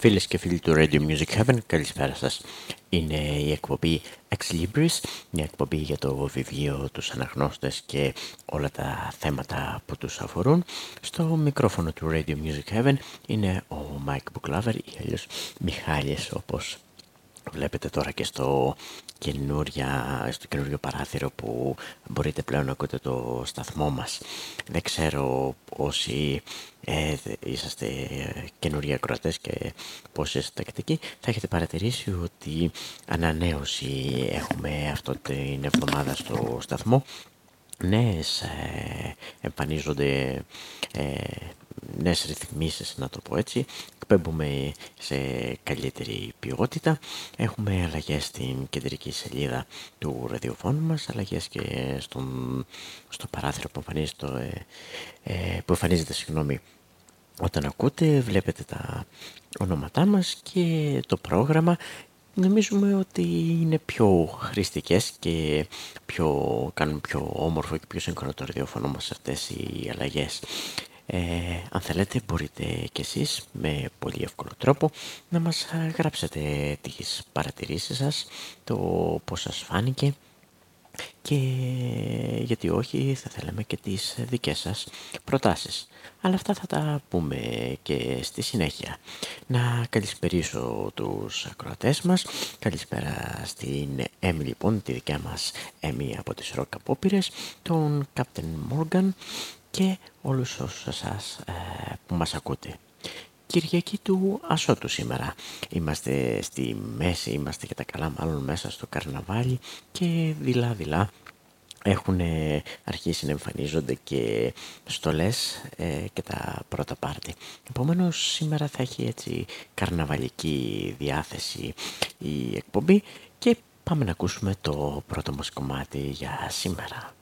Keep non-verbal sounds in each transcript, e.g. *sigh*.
Φίλες και φίλοι του Radio Music Heaven, καλησπέρα σας. Είναι η εκπομπή Ex Libris, μια εκπομπή για το βιβλίο, τους αναγνώστες και όλα τα θέματα που τους αφορούν. Στο μικρόφωνο του Radio Music Heaven είναι ο Mike Buklaver ή αλλιώς Μιχάλης όπως βλέπετε τώρα και στο, καινούρια, στο καινούριο παράθυρο που μπορείτε πλέον να ακούτε το σταθμό μας. Δεν ξέρω όσοι ε, είσαστε καινούργια ακροατές και πόσοι είστε τακτικοί, θα έχετε παρατηρήσει ότι ανανέωση έχουμε αυτό την εβδομάδα στο σταθμό. Νέες ε, εμφανίζονται ε, νέες ρυθμίσεις να το πω έτσι. Εκπέμπουμε σε καλύτερη ποιότητα. Έχουμε αλλαγές στην κεντρική σελίδα του ραδιοφώνου μας αλλαγές και στον, στο παράθυρο που εμφανίζεται, ε, που εμφανίζεται συγγνώμη, όταν ακούτε. Βλέπετε τα ονόματά μας και το πρόγραμμα. Νομίζουμε ότι είναι πιο χρηστικές και πιο, κάνουν πιο όμορφο και πιο σύγχρονο το ραδιοφωνό μας αυτές οι αλλαγές. Ε, αν θέλετε μπορείτε κι εσείς με πολύ εύκολο τρόπο να μας γράψετε τις παρατηρήσεις σας, το πώς σας φάνηκε και γιατί όχι θα θέλαμε και τις δικές σας προτάσεις. Αλλά αυτά θα τα πούμε και στη συνέχεια. Να καλησπερίσω τους ακροατές μας. Καλησπέρα στην Έμι λοιπόν, τη δικιά μας Έμι από τις Rock Απόπειρες, τον Captain Morgan και όλους όσους σας ε, που μας ακούτε. Κυριακή του Ασώτου σήμερα. Είμαστε στη μέση, είμαστε και τα καλά μάλλον μέσα στο καρναβάλι και δειλά-δειλά έχουν αρχίσει να εμφανίζονται και στολές ε, και τα πρώτα πάρτι. Επομένως σήμερα θα έχει έτσι καρναβαλική διάθεση η εκπομπή και πάμε να ακούσουμε το πρώτο μας κομμάτι για σήμερα.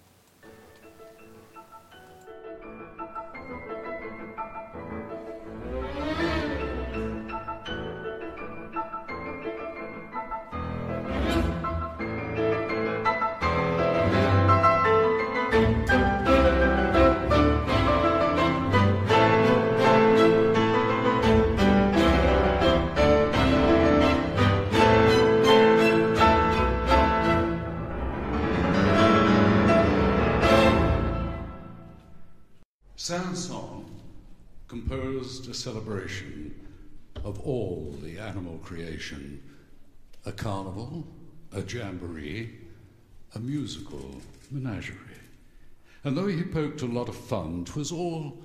Animal creation a carnival, a jamboree, a musical menagerie. And though he poked a lot of fun, 'twas all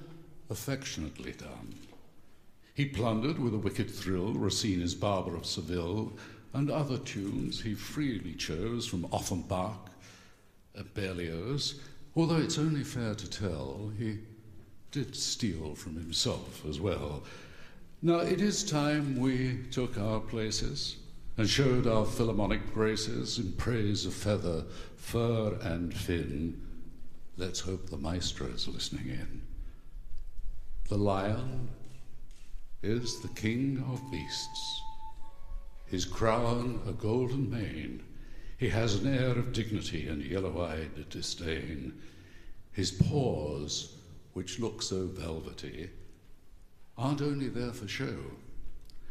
affectionately done. He plundered with a wicked thrill Rossini's Barber of Seville, and other tunes he freely chose from Offenbach and Berlioz, although it's only fair to tell he did steal from himself as well. Now it is time we took our places and showed our Philharmonic graces in praise of feather, fur, and fin. Let's hope the maestro's listening in. The lion is the king of beasts. His crown a golden mane. He has an air of dignity and yellow eyed disdain. His paws which look so velvety, aren't only there for show.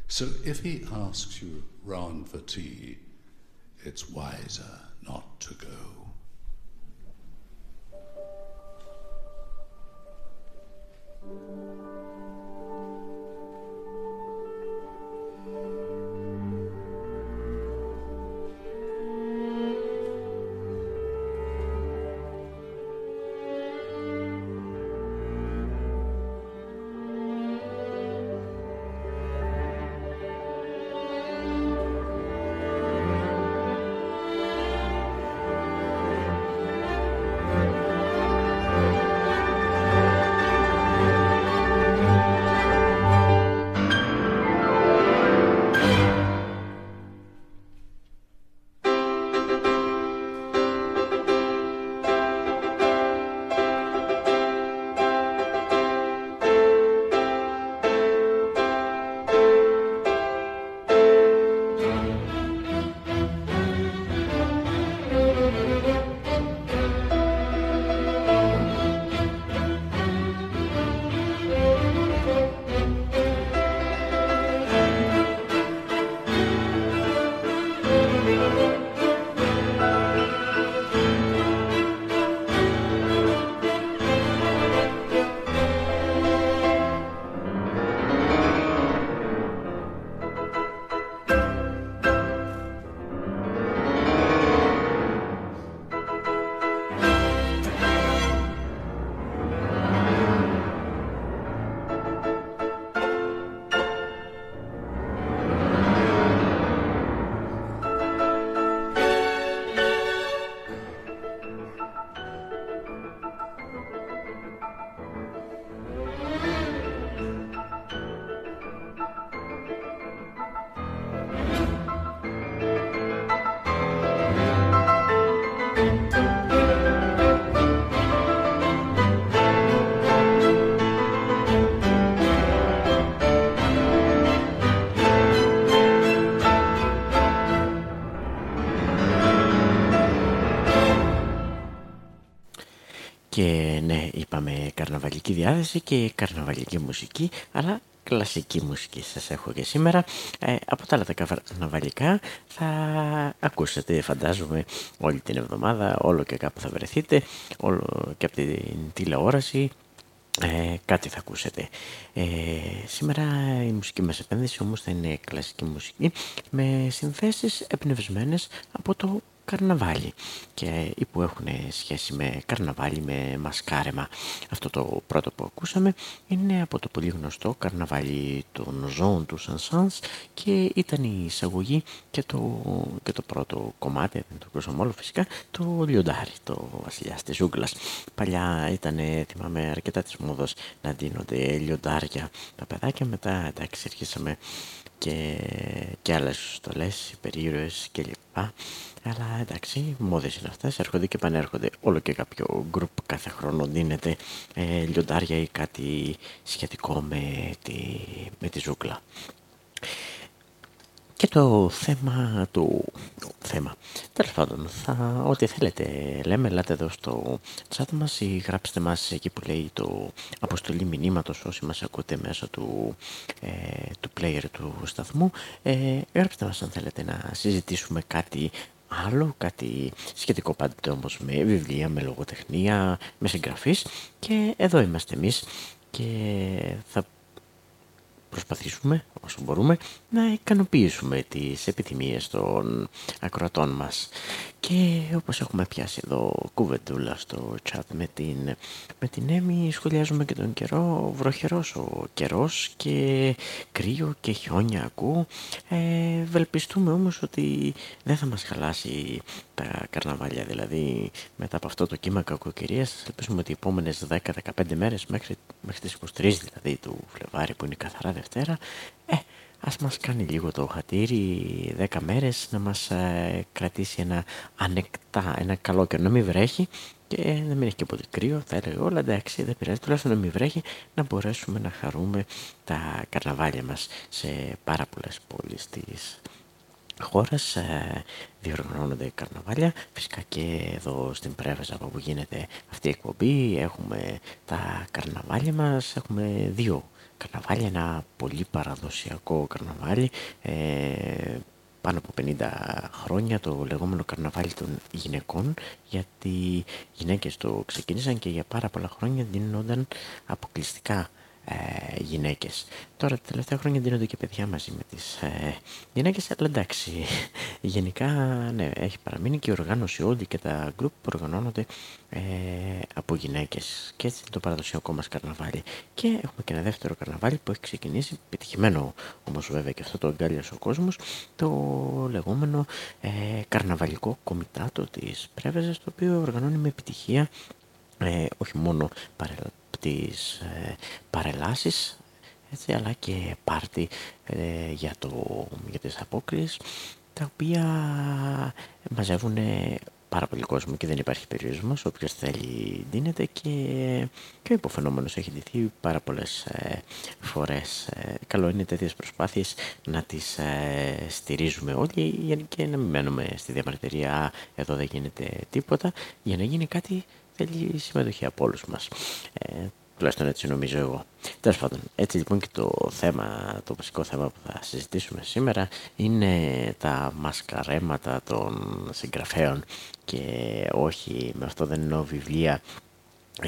So if he asks you round for tea, it's wiser not to go. Καρναβαλική διάθεση και καρναβαλική μουσική, αλλά κλασική μουσική σας έχω και σήμερα. Ε, από τα άλλα τα καρναβαλικά θα ακούσετε φαντάζομαι όλη την εβδομάδα, όλο και κάπου θα βρεθείτε, όλο και από την τηλεόραση ε, κάτι θα ακούσετε. Ε, σήμερα η μουσική μας επένδυση όμως θα είναι κλασική μουσική με συνθέσεις εμπνευσμένες από το καρναβάλι και ή που έχουν σχέση με καρναβάλι, με μασκάρεμα. Αυτό το πρώτο που ακούσαμε είναι από το πολύ γνωστό καρναβάλι των ζώων του Σανσάνς και ήταν η εισαγωγή και το, και το πρώτο κομμάτι, δεν το ακούσαμε όλο φυσικά, το λιοντάρι, το βασιλιάς της ζούγκλας. Παλιά ήταν, θυμάμαι, αρκετά της μόδας να δίνονται λιοντάρια τα παιδάκια, μετά εντάξει αρχίσαμε και, και άλλες στολές, περίεργες κλπ. Αλλά εντάξει, μόδες είναι αυτές, έρχονται και πανέρχονται. Όλο και κάποιο γκρουπ κάθε χρόνο δίνεται ε, λιοντάρια ή κάτι σχετικό με τη, με τη ζούγκλα. Και το θέμα του... θέμα. Τέλος πάντων, θα, ό,τι θέλετε λέμε, ελάτε εδώ στο chat μας ή γράψτε μας εκεί που λέει το αποστολή μηνύματος όσοι μας ακούτε μέσω του, ε, του player του σταθμού. Ε, γράψτε μας αν θέλετε να συζητήσουμε κάτι άλλο, κάτι σχετικό πάντοτε όμως με βιβλία, με λογοτεχνία, με συγγραφείς και εδώ είμαστε εμείς και θα προσπαθήσουμε όσο μπορούμε να ικανοποιήσουμε τις επιθυμίες των ακροατών μας. Και όπως έχουμε πιάσει εδώ κουβεντούλα στο chat με την, με την Έμι, σχολιάζουμε και τον καιρό, βροχερός ο καιρός και κρύο και χιόνια ακούω. Ε, βελπιστούμε όμως ότι δεν θα μας χαλάσει τα καρναβάλια, δηλαδή μετά από αυτό το κύμα κακοκαιρίας, ελπίζουμε ότι οι επόμενες 10-15 μέρες μέχρι, μέχρι τις 23 δηλαδή του Φλεβάρι που είναι καθαρά Δευτέρα, ε, ας μας κάνει λίγο το χατήρι 10 μέρες να μας ε, κρατήσει ένα ανεκτά, ένα καλό καιρό, να μην βρέχει και να μην έχει και πολύ κρύο, θα έλεγα όλα εντάξει δεν πειράζει, τουλάχιστον να μην βρέχει να μπορέσουμε να χαρούμε τα καρναβάλια μας σε πάρα πολλές πόλεις της χώρας. Ε, διοργανώνονται καρναβάλια φυσικά και εδώ στην Πρέβεζα που γίνεται αυτή η εκπομπή έχουμε τα καρναβάλια μας έχουμε δύο καρναβάλι, ένα πολύ παραδοσιακό καρναβάλι ε, πάνω από 50 χρόνια το λεγόμενο καρναβάλι των γυναικών γιατί οι γυναίκες το ξεκίνησαν και για πάρα πολλά χρόνια δίνονταν αποκλειστικά ε, γυναίκες. Τώρα τα τελευταία χρόνια δίνονται και παιδιά μαζί με τις ε, γυναίκες, αλλά εντάξει, *laughs* γενικά ναι, έχει παραμείνει και η οργάνωση όλη και τα γκρουπ που οργανώνονται ε, από γυναίκες και έτσι είναι το παραδοσιακό μας καρναβάλι. Και έχουμε και ένα δεύτερο καρναβάλι που έχει ξεκινήσει, πετυχημένο όμως βέβαια και αυτό το αγκάλιασε ο κόσμος, το λεγόμενο ε, καρναβαλικό κομιτάτο της Πρέβεζας, το οποίο οργανώνει με επιτυχία ε, όχι μόνο τις ε, παρελάσεις έτσι, αλλά και πάρτι ε, για, το, για τις απόκριες τα οποία μαζεύουν πάρα πολύ κόσμο και δεν υπάρχει περιορισμός. Όποιος θέλει δίνεται και, και ο υποφαινόμενος έχει ντυθεί πάρα πολλές ε, φορές. Ε, καλό είναι τέτοιες προσπάθειες να τις ε, στηρίζουμε όλοι και να μην μένουμε στη διαμαρτυρία εδώ δεν γίνεται τίποτα για να γίνει κάτι θέλει συμμετοχή από όλους μας. Ε, τουλάχιστον έτσι νομίζω εγώ. Τέλος πάντων, έτσι λοιπόν και το θέμα, το βασικό θέμα που θα συζητήσουμε σήμερα είναι τα μασκαρέματα των συγγραφέων και όχι με αυτό δεν εννοώ βιβλία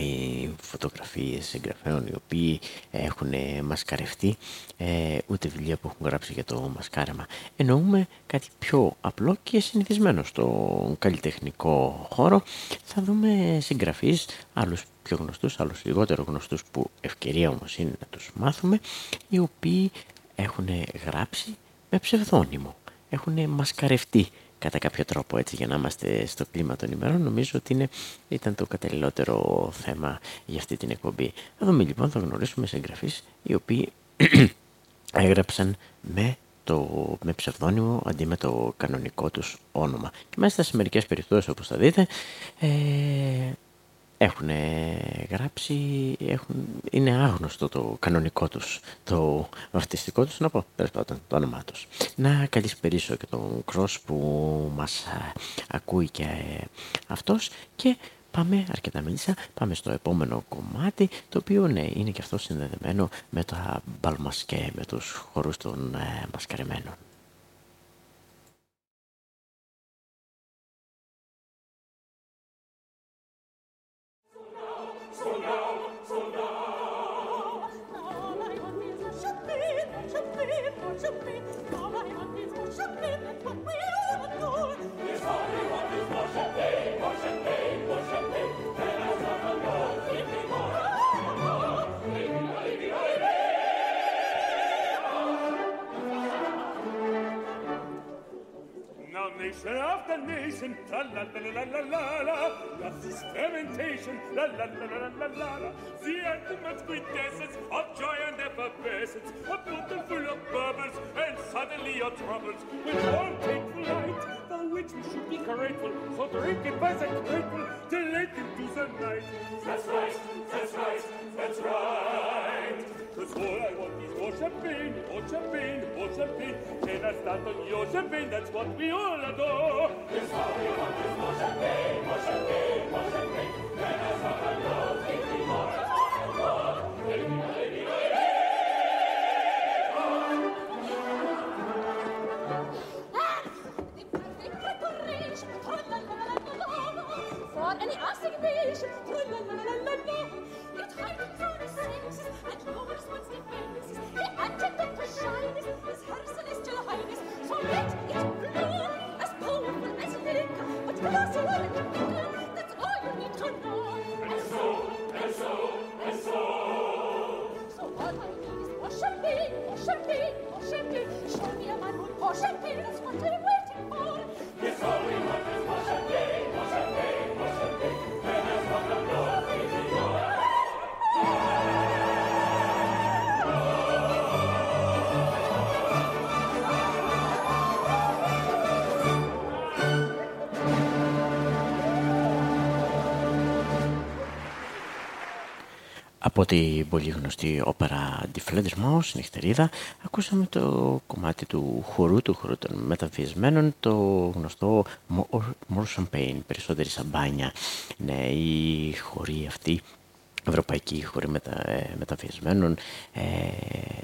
οι φωτογραφίες συγγραφέων οι οποίοι έχουν μασκαρευτεί ε, ούτε βιβλία που έχουν γράψει για το μασκάρεμα εννοούμε κάτι πιο απλό και συνηθισμένο στο καλλιτεχνικό χώρο. Θα δούμε συγγραφείς άλλους πιο γνωστούς, άλλους λιγότερο γνωστούς που ευκαιρία όμως είναι να τους μάθουμε οι οποίοι έχουν γράψει με ψευδόνυμο έχουν μασκαρευτεί κατά κάποιο τρόπο έτσι για να είμαστε στο κλίμα των ημερών νομίζω ότι είναι, ήταν το καταλληλότερο θέμα για αυτή την εκπομπή. Θα δούμε λοιπόν, θα γνωρίσουμε σε εγγραφείς οι οποίοι *clears throat* έγραψαν με το, με ψευδόνυμο αντί με το κανονικό τους όνομα. Και μάλιστα σε μερικές περιπτώσεις όπως θα δείτε ε, έχουν γράψει, έχουν, είναι άγνωστο το κανονικό τους, το αρτιστικό τους, να πω, πάντων, το όνομά τους. Να περισσότερο και τον Κρός που μας ακούει και αυτός και πάμε, αρκετά μίλησα, πάμε στο επόμενο κομμάτι, το οποίο ναι, είναι και αυτό συνδεδεμένο με τα μπαλμασκέ, με τους χορούς των ε, μασκαρεμένων. After nation, tra la la la la la la, das ist fermentation, la la la la la la la. The ultimate quintessence of joy and effervescence, a bottle full of bubbles, and suddenly your troubles will all take flight, for which we should be grateful. So drink it by the grateful, till late into the night. That's right, that's right, that's right. Cause all I want is Josephine, Josephine, Josephine, c'era stato Josephine, that's what we all adore. It's how we want this Josephine, Josephine, Josephine. Show me a man who'll push and pin and squat waiting for. Yes, all we want is Από την πολύ γνωστή όπερα Die Fledermaus, νυχτερίδα, ακούσαμε το κομμάτι του χορού, του χορού των μεταβιεσμένων, το γνωστό More Champagne, περισσότερη σαμπάνια. Ναι, η χορή αυτή ευρωπαϊκοί χωρί μετα, ε, μεταφιεσμένων ε,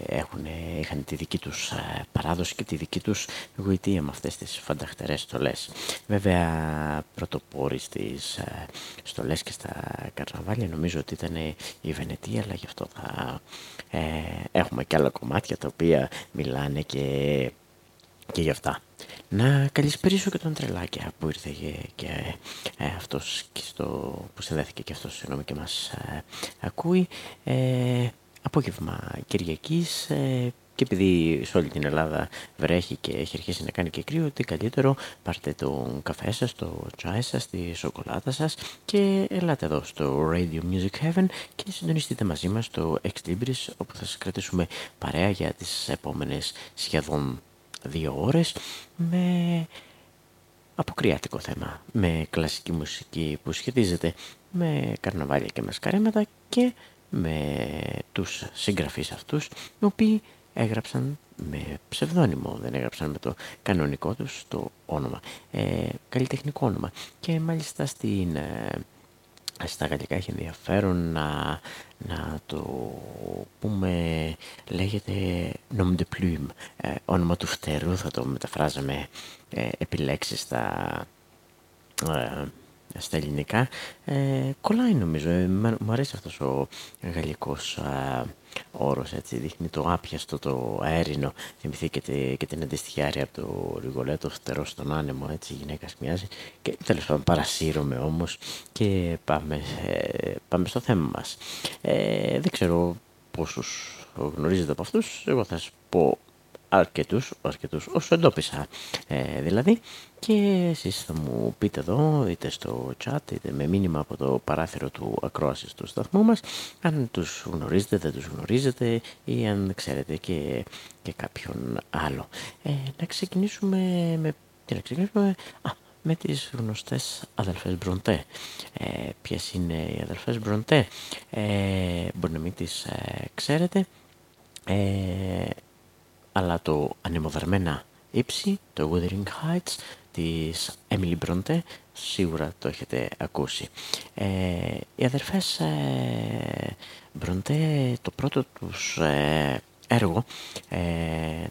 έχουν, είχαν τη δική τους ε, παράδοση και τη δική τους γοητεία με αυτές τις φανταχτερές στολές. Βέβαια πρωτοπόροι στις ε, στολές και στα καρναβάλια νομίζω ότι ήταν η Βενετία αλλά γι' αυτό θα ε, έχουμε και άλλα κομμάτια τα οποία μιλάνε και, και γι' αυτά. Να καλησπέρισω και τον Τρελάκια που ήρθε και, και ε, αυτός και στο, που συνδέθηκε και αυτός συγγνώμη και μας ε, ακούει. Ε, απόγευμα Κυριακής ε, και επειδή σε όλη την Ελλάδα βρέχει και έχει αρχίσει να κάνει και κρύο, τι καλύτερο πάρτε τον καφέ σας, το τσάι σας, τη σοκολάτα σας και ελάτε εδώ στο Radio Music Heaven και συντονιστείτε μαζί μας στο Ex Libris όπου θα σας κρατήσουμε παρέα για τις επόμενες σχεδόν δύο ώρες με αποκριάτικο θέμα, με κλασική μουσική που σχετίζεται με καρναβάλια και με και με τους συγγραφείς αυτούς οι οποίοι έγραψαν με ψευδόνυμο, δεν έγραψαν με το κανονικό τους το όνομα, ε, καλλιτεχνικό όνομα. Και μάλιστα στην... Ε, στα γαλλικά έχει ενδιαφέρον να, να το πούμε, λέγεται nom de plume, ε, όνομα του φτερού θα το μεταφράζαμε ε, επιλέξεις στα, ε, στα ελληνικά. Ε, κολλάει νομίζω, ε, μου αρέσει αυτός ο γαλλικός ε, όρος, έτσι, δείχνει το άπιαστο, το αέρινο. Θυμηθήκε και, την αντίστοιχη άρια από το Ριγολέτο, φτερός στον άνεμο, έτσι, η γυναίκα μοιάζει. Και τέλος πάντων παρασύρωμαι όμως και πάμε, ε, πάμε στο θέμα μας. Ε, δεν ξέρω πόσους γνωρίζετε από αυτούς, εγώ θα σας πω αρκετούς, αρκετούς όσο εντόπισα ε, δηλαδή και εσείς θα μου πείτε εδώ είτε στο chat είτε με μήνυμα από το παράθυρο του ακρόασης του σταθμού μας αν τους γνωρίζετε, δεν τους γνωρίζετε ή αν ξέρετε και, και κάποιον άλλο. Ε, να ξεκινήσουμε με... Τι να ξεκινήσουμε... Α, με τις γνωστές αδελφές Μπροντέ. Ε, ποιες είναι οι αδελφές Μπροντέ, ε, μπορεί να μην τις ε, ξέρετε. Ε, αλλά το ανεμοδαρμένα ύψη, το Wuthering Heights της Emily Bronte, σίγουρα το έχετε ακούσει. Ε, οι αδερφές ε, Bronte, το πρώτο τους ε, έργο, ε,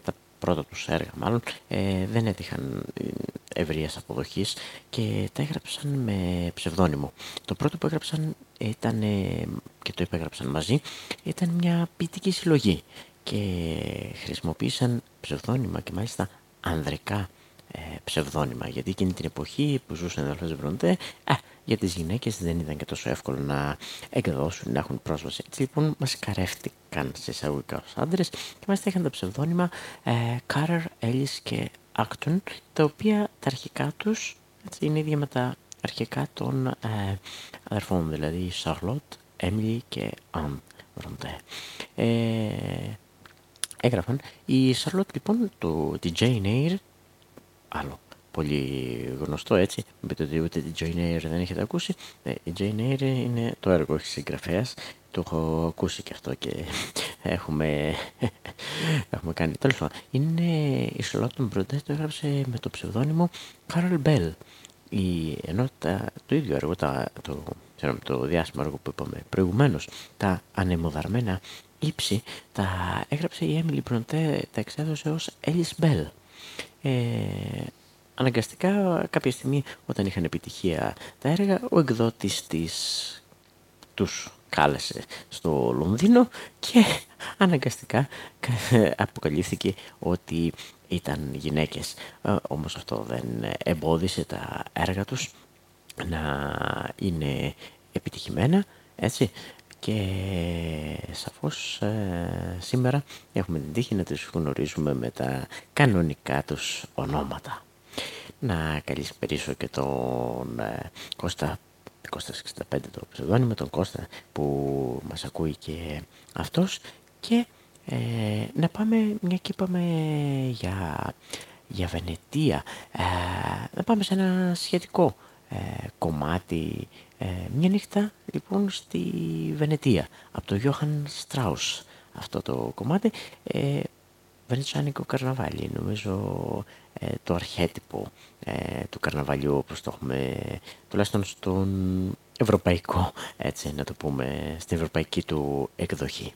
τα πρώτα τους έργα μάλλον, ε, δεν έτυχαν ευρείας αποδοχής και τα έγραψαν με ψευδόνυμο. Το πρώτο που έγραψαν ήταν, και το υπέγραψαν μαζί, ήταν μια ποιητική συλλογή και χρησιμοποίησαν ψευδόνυμα και μάλιστα ανδρικά ε, ψευδόνυμα γιατί εκείνη την εποχή που ζούσαν οι αδελφές Βροντέ α, για τις γυναίκες δεν ήταν και τόσο εύκολο να εκδώσουν, να έχουν πρόσβαση έτσι λοιπόν μασκαρεύτηκαν σε εισαγωγικά ως άντρες και μάλιστα είχαν τα ψευδόνυμα ε, Κάρερ, Έλλις και Άκτον τα οποία τα αρχικά τους έτσι, είναι ίδια με τα αρχικά των ε, αδερφών δηλαδή Σαρλότ, Έμιλι και Αν Βροντέ ε, έγραφαν. Η Σαρλότ λοιπόν, το, τη Jane Eyre, άλλο πολύ γνωστό έτσι, με το ότι ούτε τη Jane Eyre δεν έχετε ακούσει, ε, η Jane Eyre είναι το έργο έχει συγγραφέας, το έχω ακούσει και αυτό και *laughs* έχουμε, *laughs* έχουμε κάνει. Τέλος πάντων, είναι η Σαρλότ Μπροντέ, το έγραψε με το ψευδόνυμο Currer Bell. Η, ενώ το ίδιο έργο, τα, το, το διάσημο έργο που είπαμε προηγουμένως, τα ανεμοδαρμένα ύψη τα έγραψε η Έμιλι Μπροντέ, τα εξέδωσε ως Alice Bell. Ε, αναγκαστικά κάποια στιγμή όταν είχαν επιτυχία τα έργα, ο εκδότης της τους κάλεσε στο Λονδίνο και αναγκαστικά *laughs* αποκαλύφθηκε ότι ήταν γυναίκες. Ε, όμως αυτό δεν εμπόδισε τα έργα τους να είναι επιτυχημένα, έτσι και σαφώς ε, σήμερα έχουμε την τύχη να τους γνωρίζουμε με τα κανονικά τους ονόματα. Να καλησπερίσω και τον ε, Κώστα Κώστας 65 το ψευδόνυμο, τον Κώστα που μας ακούει και αυτός και ε, να πάμε, μια και είπαμε για, για Βενετία, ε, να πάμε σε ένα σχετικό κομμάτι ε, μια νύχτα λοιπόν στη Βενετία από το Johann Strauss αυτό το κομμάτι ε, Βενετσάνικο καρναβάλι νομίζω ε, το αρχέτυπο ε, του καρναβαλιού όπως το έχουμε τουλάχιστον στον ευρωπαϊκό έτσι να το πούμε στην ευρωπαϊκή του εκδοχή.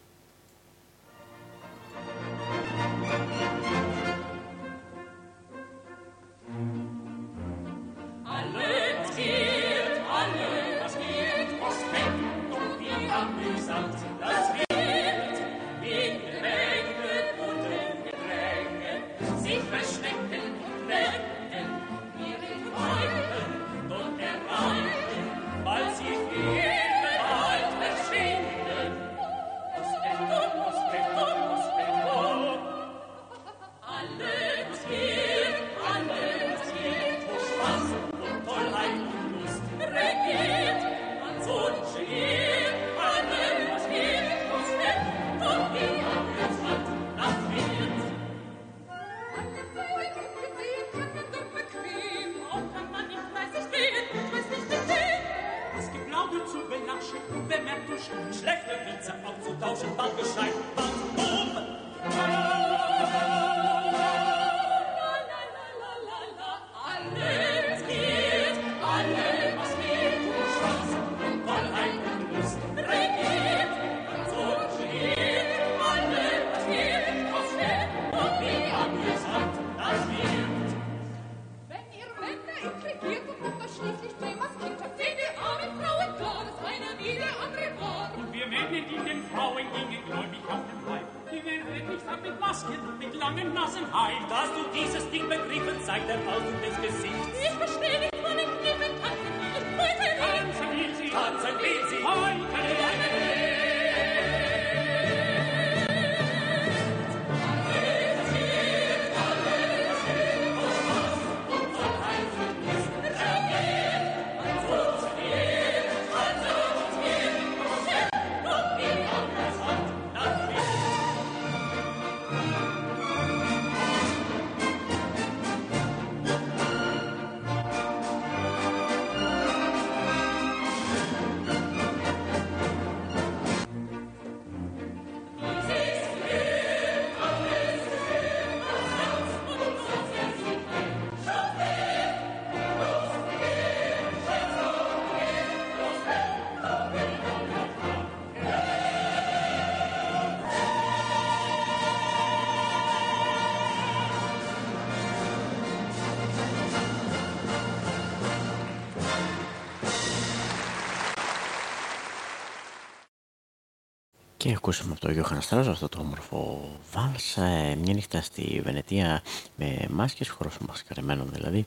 Ακούσαμε από τον Γιώχανα Στράζο αυτό το όμορφο βάλς, ε, μια νύχτα στη Βενετία με μάσκες, χώρος μασκαρεμένων δηλαδή,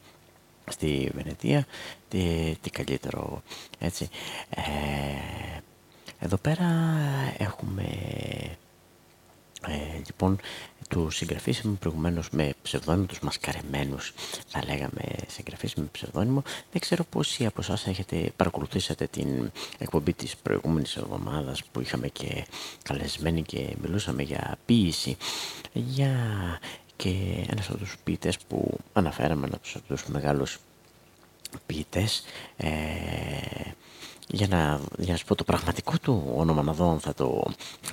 στη Βενετία, τι, τι καλύτερο έτσι. Ε, εδώ πέρα έχουμε ε, λοιπόν του συγγραφείς προηγουμένως με ψευδόνυμο, τους μασκαρεμένους θα λέγαμε συγγραφείς με ψευδόνυμο. Δεν ξέρω πόσοι από εσάς έχετε παρακολουθήσατε την εκπομπή της προηγούμενης εβδομάδας που είχαμε και καλεσμένοι και μιλούσαμε για ποίηση, για και ένας από τους ποιητές που αναφέραμε, ένας από τους μεγάλους ποιητές, ε, για να, για να σου πω το πραγματικό του όνομα να δω αν θα το,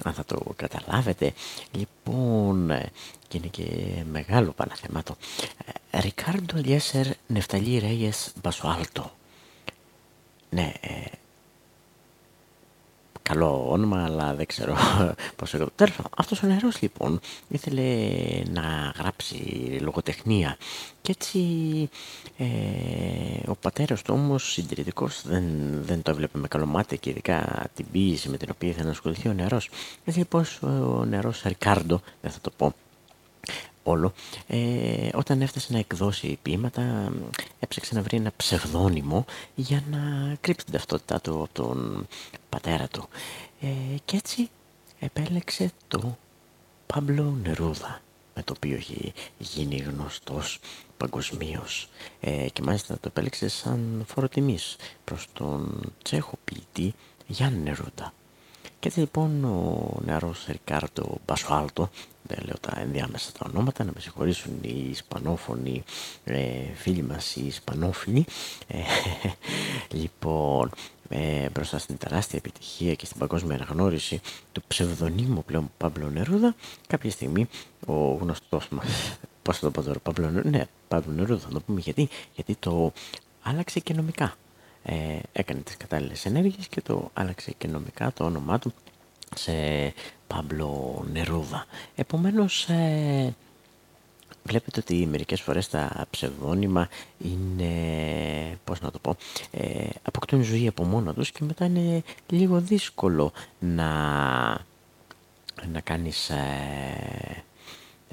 αν θα το καταλάβετε. Λοιπόν ε, και είναι και μεγάλο παναθεμάτο Ρικάρντο Λιέσερ Νεφταλή Ρέιες Μπασουάλτο. Ναι ε, καλό όνομα, αλλά δεν ξέρω *laughs* πώς το Τέλος αυτός ο νερός λοιπόν ήθελε να γράψει λογοτεχνία και έτσι ε, ο πατέρας του όμως συντηρητικός δεν, δεν το έβλεπε με καλό μάτι και ειδικά την ποίηση με την οποία ήθελε να ασχοληθεί ο νερός. Έτσι λοιπόν ο νερός Ρικάρντο, δεν θα το πω όλο, ε, όταν έφτασε να εκδώσει ποίηματα έψαξε να βρει ένα ψευδόνυμο για να κρύψει την ταυτότητά του από τον πατέρα του. Ε, και έτσι επέλεξε το Παμπλο Νερούδα με το οποίο έχει γίνει γνωστός παγκοσμίως. Ε, και μάλιστα το επέλεξε σαν φοροτιμής προς τον Τσέχο ποιητή Γιάννη Νερούδα. Και έτσι λοιπόν ο νεαρός Ρικάρτο Μπασουάλτο, δεν λέω τα ενδιάμεσα τα ονόματα, να με συγχωρήσουν οι ισπανόφωνοι ε, φίλοι μας, οι ισπανόφιλοι, ε, λοιπόν ε, μπροστά στην τεράστια επιτυχία και στην παγκόσμια αναγνώριση του ψευδονίμου πλέον Παύλο Νερούδα, κάποια στιγμή ο γνωστός μας, πώς θα το πω τώρα, Παύλο Νερούδα, ναι, Παύλο Νερούδα θα το πούμε γιατί, γιατί το άλλαξε και νομικά ε, έκανε τις κατάλληλες ενέργειες και το άλλαξε και νομικά το όνομά του σε Παμπλο Νερούδα. Επομένως ε, βλέπετε ότι μερικές φορές τα ψευδόνυμα είναι, πώς να το πω, ε, αποκτούν ζωή από μόνα τους και μετά είναι λίγο δύσκολο να, να κάνεις ε,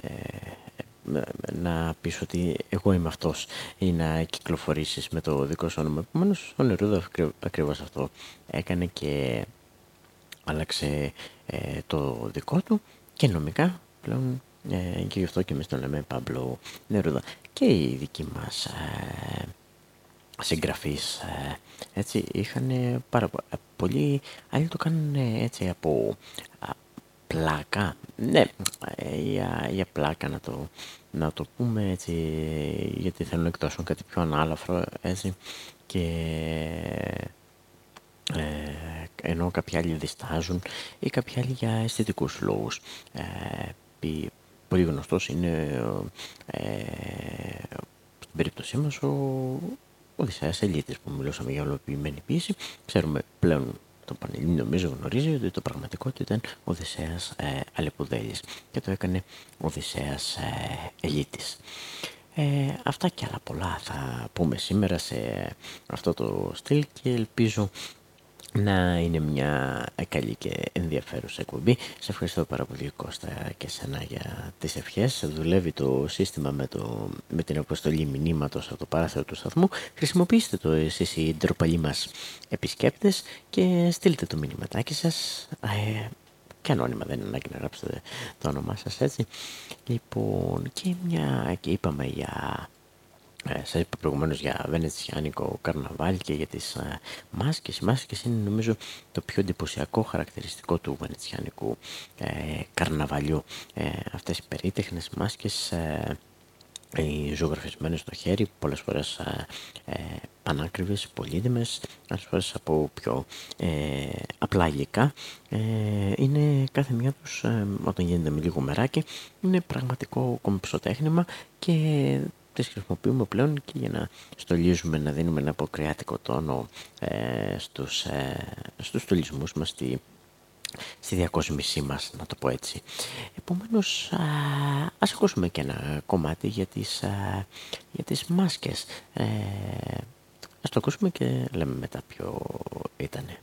ε να πεις ότι εγώ είμαι αυτός ή να κυκλοφορήσεις με το δικό σου όνομα. Επομένως, ο Νερούδα ακριβώς αυτό έκανε και άλλαξε ε, το δικό του και νομικά πλέον ε, και γι' αυτό και εμείς τον λέμε Παμπλο Νερούδα. Και οι δικοί μας ε, συγγραφείς ε, έτσι είχαν πάρα πολύ, άλλοι το κάνουν έτσι από πλάκα, ναι, για, για πλάκα να το, να το πούμε έτσι, γιατί θέλουν να εκδώσουν κάτι πιο ανάλαφρο, έτσι, και ε, ενώ κάποιοι άλλοι διστάζουν ή κάποιοι άλλοι για αισθητικούς λόγους. Ε, πολύ γνωστός είναι ε, στην περίπτωσή μας ο Οδυσσέας Ελίτης που μιλούσαμε για ολοποιημένη πίεση. Ξέρουμε πλέον το Πανελλήνιο νομίζω γνωρίζει ότι το πραγματικό του ήταν ο Οδυσσέας ε, Αλεπουδέλης και το έκανε ο Οδυσσέας ε, Ελίτης. Ε, αυτά και άλλα πολλά θα πούμε σήμερα σε αυτό το στυλ και ελπίζω να είναι μια καλή και ενδιαφέρουσα εκπομπή. Σε ευχαριστώ πάρα πολύ Κώστα και σένα για τις ευχές. Δουλεύει το σύστημα με, το, με την αποστολή μηνύματος από το παράθυρο του σταθμού. Χρησιμοποιήστε το εσείς οι ντροπαλοί μας επισκέπτες και στείλτε το μηνύματάκι σας. Ε, και ανώνυμα δεν είναι ανάγκη να γράψετε το όνομά σας έτσι. Λοιπόν και μια και είπαμε για ε, σας είπα προηγουμένως για βενετσιάνικο καρναβάλι και για τις ε, μάσκες. Οι μάσκες είναι νομίζω το πιο εντυπωσιακό χαρακτηριστικό του βενετσιάνικου ε, καρναβαλιού. Ε, αυτές οι περίτεχνες μάσκες ε, οι ζωγραφισμένες στο χέρι, πολλές φορές ε, ε, πανάκριβες, πολύτιμες, άλλες φορές από πιο ε, απλά υλικά. Ε, είναι κάθε μία τους, όταν γίνεται με λίγο μεράκι, είναι πραγματικό κομψοτέχνημα και τις χρησιμοποιούμε πλέον και για να στολίζουμε, να δίνουμε ένα αποκριάτικο τόνο ε, στους, ε, στους στολισμούς μας στη, στη διακόσμησή μας, να το πω έτσι. Επομένως, α, ας ακούσουμε και ένα κομμάτι για τις, α, για τις μάσκες. Ε, ας το ακούσουμε και λέμε μετά ποιο ήτανε.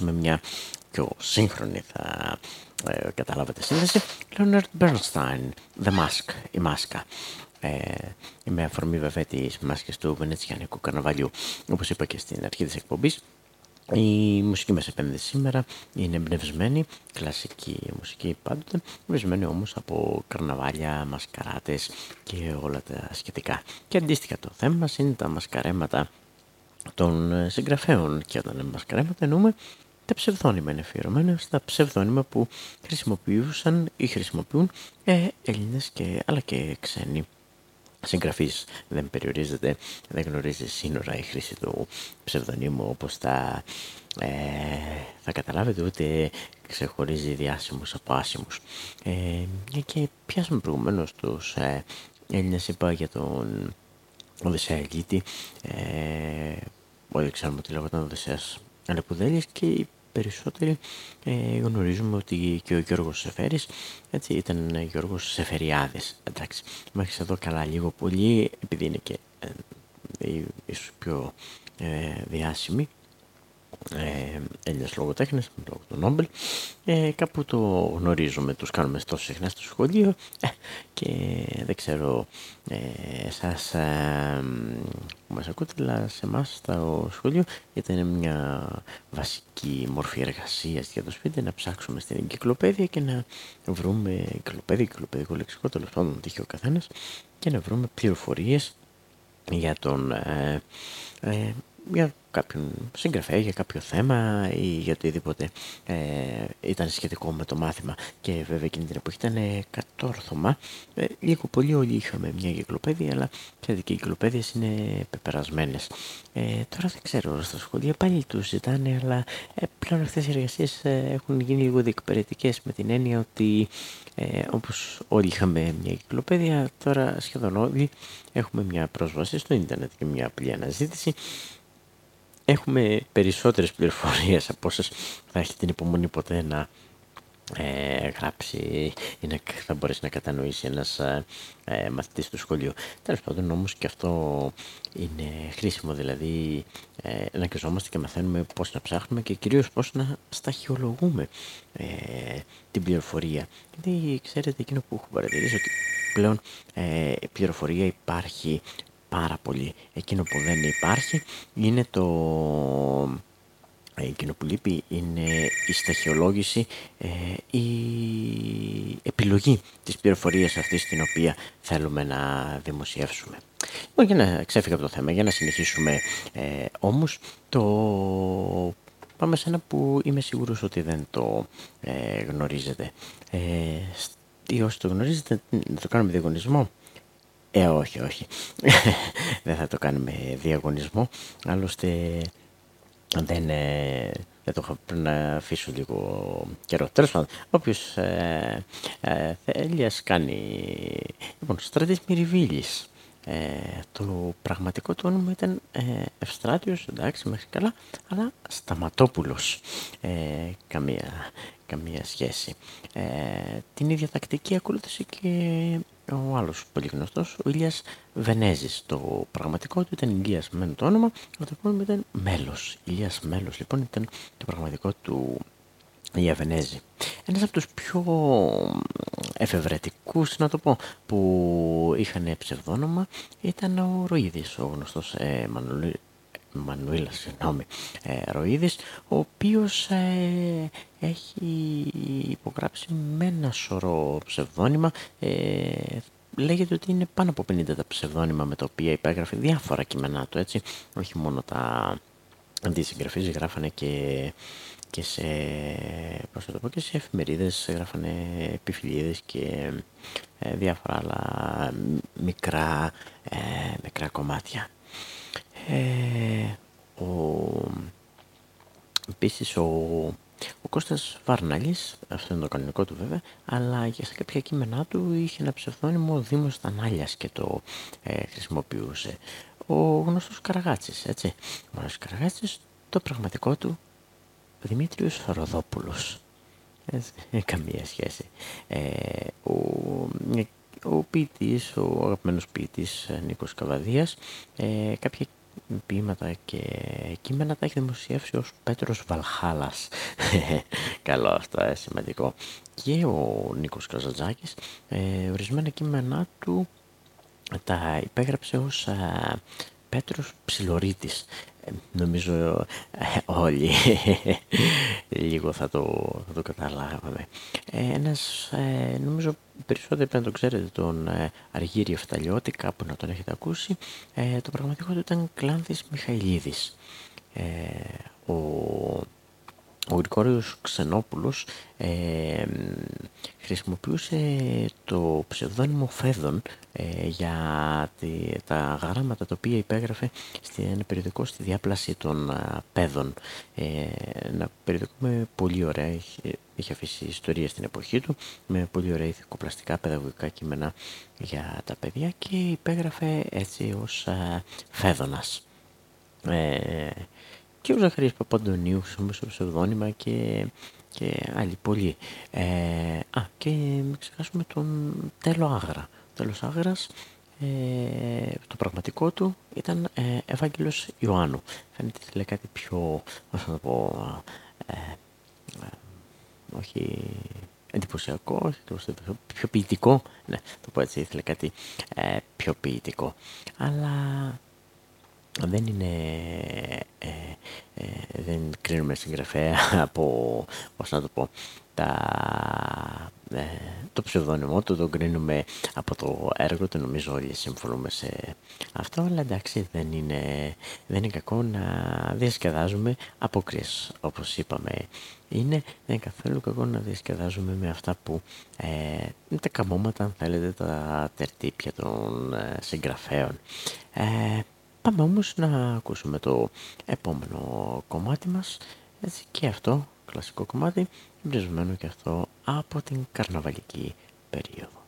Και ακούσαμε μια πιο σύγχρονη θα ε, καταλάβετε σύνδεση Leonard Bernstein, The Mask, η μάσκα. Ε, με αφορμή βέβαια τις μάσκες του Βενετσιανικού Καρναβαλιού. Όπως είπα και στην αρχή της εκπομπής η μουσική μας επένδυση σήμερα είναι εμπνευσμένη, κλασική μουσική πάντοτε, εμπνευσμένη όμως από καρναβάλια, μασκαράτες και όλα τα σχετικά. Και αντίστοιχα το θέμα μας είναι τα μασκαρέματα των ε, συγγραφέων. Και όταν λέμε μασκαρέματα εννοούμε τα ψευδόνυμα είναι αφιερωμένα στα ψευδόνυμα που χρησιμοποιούσαν ή χρησιμοποιούν ε, Έλληνες και, αλλά και ξένοι συγγραφείς δεν περιορίζεται, δεν γνωρίζει σύνορα η χρήση του ψευδονύμου όπως τα, ε, θα καταλάβετε ούτε ξεχωρίζει διάσημους από άσημους. Ε, και πιάσαμε προηγουμένως τους ε, Έλληνες είπα για τον Οδυσσέα Ελίτη, ε, όλοι ξέρουμε ότι λέγονταν Οδυσσέας Αλεπουδέλης και οι περισσότεροι ε, γνωρίζουμε ότι και ο Γιώργος Σεφέρης έτσι, ήταν Γιώργος Σεφεριάδης. Εντάξει, μέχρι εδώ καλά λίγο πολύ, επειδή είναι και ε, ίσως πιο ε, διάσημοι ε, Έλληνες λογοτέχνες, λόγω του Νόμπελ, ε, κάπου το γνωρίζουμε, τους κάνουμε τόσο συχνά στο σχολείο. Ε, και δεν ξέρω ε, εσάς ε, που μας ακούτε, αλλά σε εμάς στο σχολείο ήταν μια βασική μορφή εργασίας για το σπίτι να ψάξουμε στην εγκυκλοπαίδεια και να βρούμε εγκυκλοπαίδεια, εγκυκλοπαίδικο λεξικό, τέλος πάντων τύχει ο καθένας και να βρούμε πληροφορίες για τον ε, ε, για κάποιον συγγραφέα, για κάποιο θέμα ή για οτιδήποτε ε, ήταν σχετικό με το μάθημα. Και βέβαια εκείνη την εποχή ήταν κατόρθωμα. Ε, λίγο πολύ όλοι είχαμε μια κυκλοπαίδεια, αλλά ξέρετε και οι κυκλοπαίδειες είναι πεπερασμένες. Ε, τώρα δεν ξέρω, στα σχολεία πάλι τους ζητάνε, αλλά ε, πλέον αυτές οι εργασίες ε, έχουν γίνει λίγο διεκπαιρετικές με την έννοια ότι ε, όπως όλοι είχαμε μια κυκλοπαίδεια, τώρα σχεδόν όλοι έχουμε μια πρόσβαση στο ίντερνετ και μια απλή αναζήτηση έχουμε περισσότερες πληροφορίες από όσες θα έχει την υπομονή ποτέ να ε, γράψει ή να, θα μπορέσει να κατανοήσει ένας ε, ε, μαθητής του σχολείου. Τέλος πάντων όμως και αυτό είναι χρήσιμο, δηλαδή ε, να κρυζόμαστε και μαθαίνουμε πώς να ψάχνουμε και κυρίως πώς να σταχυολογούμε ε, την πληροφορία. Γιατί ξέρετε εκείνο που έχω παρατηρήσει ότι πλέον ε, πληροφορία υπάρχει πάρα πολύ. Εκείνο που δεν υπάρχει είναι το εκείνο που λείπει είναι η σταχυολόγηση, ε, η επιλογή της πληροφορίας αυτής την οποία θέλουμε να δημοσιεύσουμε. Λοιπόν, για να ξέφυγα από το θέμα, για να συνεχίσουμε ε, όμως, το... πάμε σε ένα που είμαι σίγουρος ότι δεν το ε, γνωρίζετε. Ε, ή όσοι το γνωρίζετε, να το κάνουμε διαγωνισμό. Ε, όχι, όχι. *laughs* δεν θα το κάνουμε διαγωνισμό. Άλλωστε, δεν, ε, δεν το είχα πριν να αφήσω λίγο καιρό. Τέλος πάντων, όποιος ε, ε, θέλει, ας κάνει. Λοιπόν, στρατής Μυριβίλης. Ε, το πραγματικό του όνομα ήταν ε, Ευστράτιος, εντάξει, μέχρι καλά, αλλά Σταματόπουλος. Ε, καμία, καμία σχέση. Ε, την ίδια τακτική ακολούθησε και ο άλλος πολύ γνωστός, ο Ηλίας Βενέζης. Το πραγματικό του ήταν Ηλίας Μεν το όνομα, αλλά το επόμενο ήταν Μέλος. Ηλίας Μέλος λοιπόν ήταν το πραγματικό του Ηλία Βενέζη. Ένας από τους πιο εφευρετικούς, να το πω, που είχαν ψευδόνομα ήταν ο Ροίδης, ο γνωστός ε, Μανουήλα, συγγνώμη, ε, Ροίδης, ο οποίος ε, έχει υπογράψει με ένα σωρό ψευδόνυμα. Ε, λέγεται ότι είναι πάνω από 50 τα ψευδόνυμα με τα οποία υπέγραφε διάφορα κείμενά του, έτσι, όχι μόνο τα αντισυγγραφείς, γράφανε και και σε, πώς το πω, και σε εφημερίδες γράφανε επιφυλίδες και ε, διάφορα άλλα μικρά, ε, μικρά κομμάτια. Ε, ο, επίσης ο, ο Κώστας Βαρνάλης, αυτό είναι το κανονικό του βέβαια, αλλά και σε κάποια κείμενά του είχε ένα ψευδόνυμο ο Δήμος Τανάλιας και το ε, χρησιμοποιούσε. Ο γνωστός Καραγάτσης, έτσι. Ο γνωστός Καραγάτσης, το πραγματικό του Δημήτριος Ροδόπουλος. Έτσι, *laughs* καμία σχέση. Ε, ο, ο ποιητής, ο αγαπημένος ποιητής ε, Νίκος Καβαδίας, ε, κάποια ποίηματα και κείμενα τα έχει δημοσιεύσει ως Πέτρος Βαλχάλας. *laughs* Καλό αυτό, ε, σημαντικό. Και ο Νίκος Καζατζάκης, ε, ορισμένα κείμενά του τα υπέγραψε ως ε, Πέτρος Ψιλορίτης. Ε, νομίζω ε, όλοι λίγο θα το, θα το καταλάβαμε. Ε, ένας, νομίζω περισσότερο πρέπει να το ξέρετε, τον Αργύριο Φταλιώτη, κάπου να τον έχετε ακούσει. το πραγματικό του ήταν Κλάνθης Μιχαηλίδης. ο ο Γρηγόριος Ξενόπουλος ε, χρησιμοποιούσε το ψευδόνυμο Φέδων ε, για τα γράμματα τα οποία υπέγραφε στη, ένα περιοδικό στη διάπλαση των α, παιδών. Ε, ένα περιοδικό με πολύ ωραία, είχε, είχε αφήσει ιστορία στην εποχή του, με πολύ ωραία ηθικοπλαστικά παιδαγωγικά κείμενα για τα παιδιά και υπέγραφε έτσι ως α, Φέδωνας. Ε, και ο Ζαχαρίας Παπαντονίους χρησιμοποιούσε ψευδόνυμα και, και άλλοι πολλοί. Ε, α, και μην ξεχάσουμε τον Τέλο Άγρα. Ο Τέλος Άγρας, ε, το πραγματικό του ήταν ε, Ευάγγελος Ιωάννου. Φαίνεται ότι κάτι πιο, πώς να το πω, ε, ε, όχι εντυπωσιακό, όχι πιο ποιητικό, ναι, το πω έτσι, ήθελε κάτι ε, πιο ποιητικό. Αλλά δεν είναι, ε, ε, δεν κρίνουμε συγγραφέα *laughs* από, πώς να το πω, τα, ε, το ψευδόνυμό του, τον κρίνουμε από το έργο του, νομίζω όλοι συμφωνούμε σε αυτό, αλλά εντάξει δεν είναι, δεν είναι κακό να διασκεδάζουμε απόκριες, όπως είπαμε. Είναι, δεν είναι καθόλου κακό να διασκεδάζουμε με αυτά που ε, τα καμώματα, αν θέλετε, τα τερτύπια των ε, συγγραφέων. Ε, Πάμε όμως να ακούσουμε το επόμενο κομμάτι μας, έτσι και αυτό, κλασικό κομμάτι, εμπνευσμένο και αυτό από την καρναβαλική περίοδο.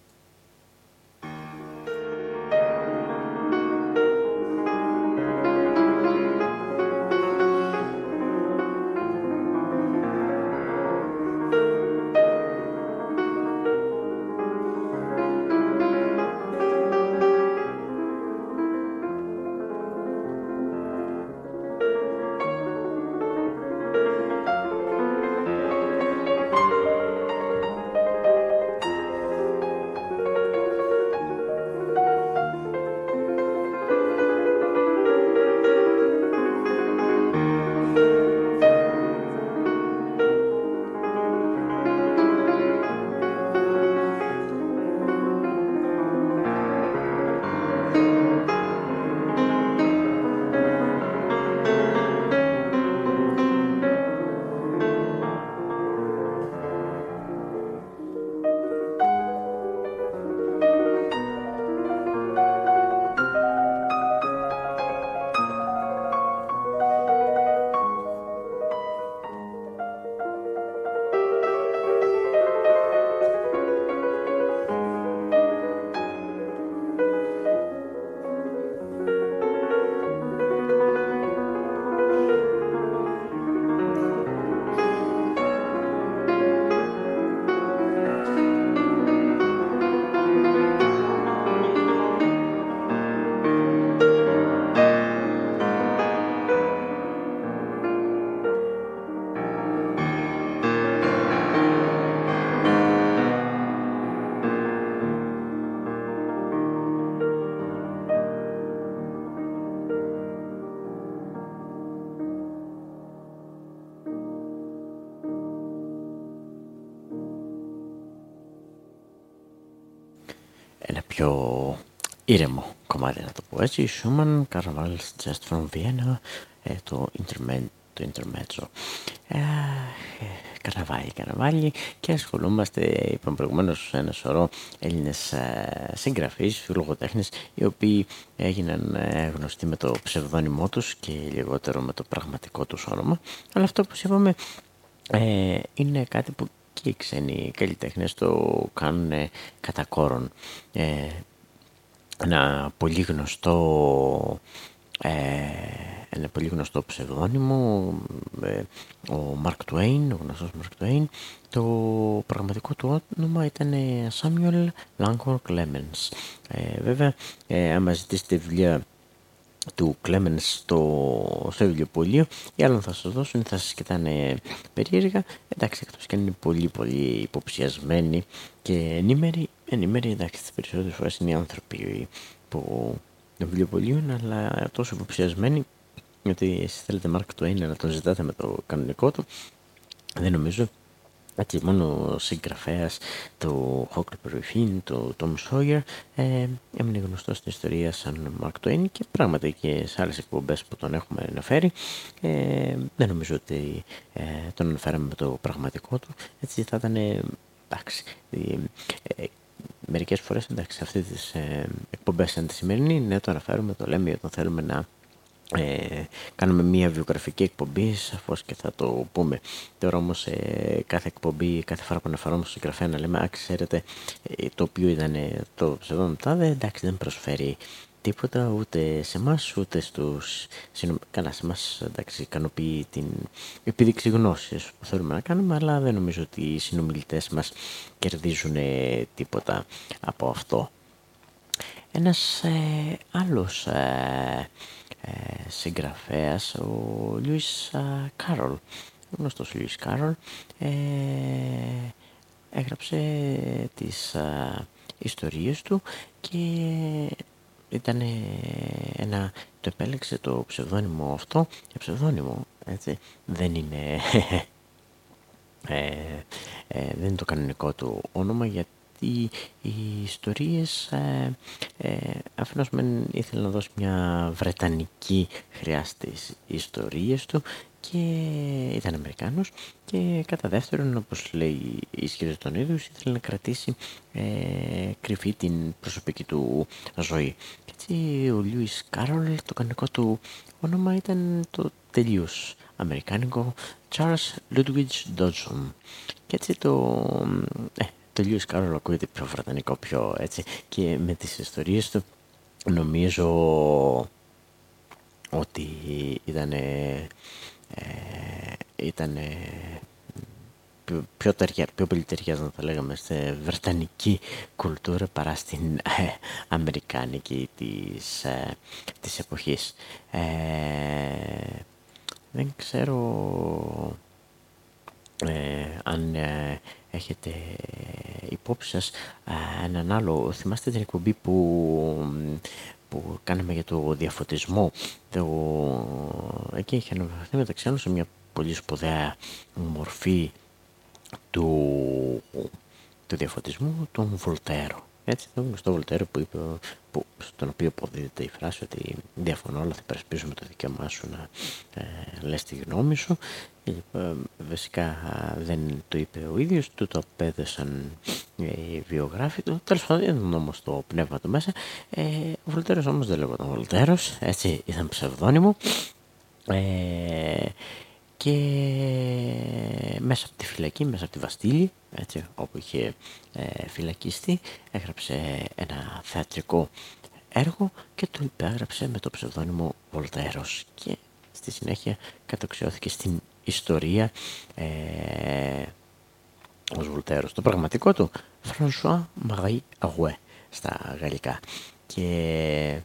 Ήρεμο κομμάτι να το πω έτσι. Schumann, Carnaval Just from Vienna, ε, το intermezzo. Το intermezzo. Ε, καρναβάλι, καρναβάλι και ασχολούμαστε, είπαμε προηγουμένως, ένα σωρό Έλληνες ε, συγγραφείς, λογοτέχνες, οι οποίοι έγιναν ε, γνωστοί με το ψευδόνυμό τους και λιγότερο με το πραγματικό τους όνομα. Αλλά αυτό που είπαμε ε, είναι κάτι που και οι ξένοι καλλιτέχνες το κάνουν κατά κόρον. Ε, ένα πολύ γνωστό ε, ένα πολύ γνωστό ψευδόνυμο ε, ο Μαρκ Τουέιν, ο γνωστός Μαρκ Τουέιν το πραγματικό του όνομα ήταν Samuel Langford Clemens. Ε, βέβαια ε, άμα ζητήσετε βιβλία του Clemens στο, στο βιβλιοπωλείο ή άλλον θα σας δώσουν θα σας κοιτάνε περίεργα. Εντάξει εκτός και αν είναι πολύ πολύ υποψιασμένοι και ενήμεροι ενήμεροι εντάξει τις περισσότερες φορές είναι οι άνθρωποι που το βιβλιοπωλείο αλλά τόσο υποψιασμένοι ότι εσείς θέλετε Mark Twain να τον ζητάτε με το κανονικό του. Δεν νομίζω έτσι μόνο συγγραφέας του Χόκλ Περιφίν, του Τόμ Σόγερ, ε, έμεινε γνωστός στην ιστορία σαν Μαρκ Τουέιν και πράγματι και σε άλλες εκπομπές που τον έχουμε αναφέρει. Ε, δεν νομίζω ότι ε, τον αναφέραμε με το πραγματικό του, έτσι θα ήταν, εντάξει, ε, ε, μερικές φορές εντάξει, σε αυτές τις ε, εκπομπές σαν τη σημερινή, ναι το αναφέρουμε, το λέμε όταν θέλουμε να ε, κάνουμε μια βιογραφική εκπομπή, σαφώς και θα το πούμε. Τώρα όμως ε, κάθε εκπομπή, κάθε φορά που αναφερόμαστε στο συγγραφέα να λέμε, α, ξέρετε, ε, το οποίο ήταν το ψευδόν τάδε, εντάξει δεν προσφέρει τίποτα ούτε σε εμάς ούτε στους Καλά, σε εμάς εντάξει ικανοποιεί την επίδειξη γνώσης που θέλουμε να κάνουμε, αλλά δεν νομίζω ότι οι συνομιλητές μας κερδίζουν τίποτα από αυτό. Ένας ε, άλλος ε, ε, συγγραφέας, ο Λιούις Κάρολ. Ο γνωστός Λιούις Κάρολ ε, έγραψε τις α, ιστορίες του και ήταν ένα, το επέλεξε το ψευδόνυμο αυτό, και ψευδόνυμο, έτσι, δεν είναι, *laughs* ε, ε, δεν είναι το κανονικό του όνομα γιατί οι, οι ιστορίες ε, ε, αφενός μεν ήθελε να δώσει μια βρετανική χρειά στις ιστορίες του και ήταν Αμερικάνος και κατά δεύτερον όπως λέει η ισχυρή των ίδιους ήθελε να κρατήσει ε, κρυφή την προσωπική του ζωή. Και έτσι ο Λιούις Κάρολ το κανονικό του όνομα ήταν το τελείως αμερικάνικο Charles Ludwig Dodson. Και έτσι το ε, το Lewis Carroll ακούγεται πιο βρετανικό, πιο έτσι και με τις ιστορίες του νομίζω ότι ήταν ε, ήταν πιο, πιο, πιο πολύ ταιριάζει να τα λέγαμε στη βρετανική κουλτούρα παρά στην ε, αμερικάνικη της, ε, της εποχής. Ε, δεν ξέρω αν έχετε υπόψη σας έναν άλλο, θυμάστε την εκπομπή που, που κάναμε για το διαφωτισμό, το, εκεί είχε αναφερθεί μεταξύ άλλων σε μια πολύ σπουδαία μορφή του, του διαφωτισμού, τον Βολτέρο. Έτσι, το γνωστό Βολτέρο που είπε, που, στον οποίο αποδίδεται η φράση ότι διαφωνώ, αλλά θα υπερασπίζουμε το δικαίωμά σου να ε, λες τη γνώμη σου. Ε, βασικά δεν το είπε ο ίδιος, του το απέδεσαν οι βιογράφοι του. Τέλος πάντων ήταν όμως το πνεύμα του μέσα. Ε, ο Βολτέρος όμως δεν λέγονταν Βολτέρος, έτσι ήταν ψευδόνυμο. Ε, και μέσα από τη φυλακή, μέσα από τη Βαστίλη, έτσι, όπου είχε ε, φυλακιστεί, έγραψε ένα θεατρικό έργο και το υπέγραψε με το ψευδόνυμο Βολτέρος και στη συνέχεια κατοξιώθηκε στην ιστορία ε, ως Βολτέρος. Το πραγματικό του, François Marie Arouet στα γαλλικά. Και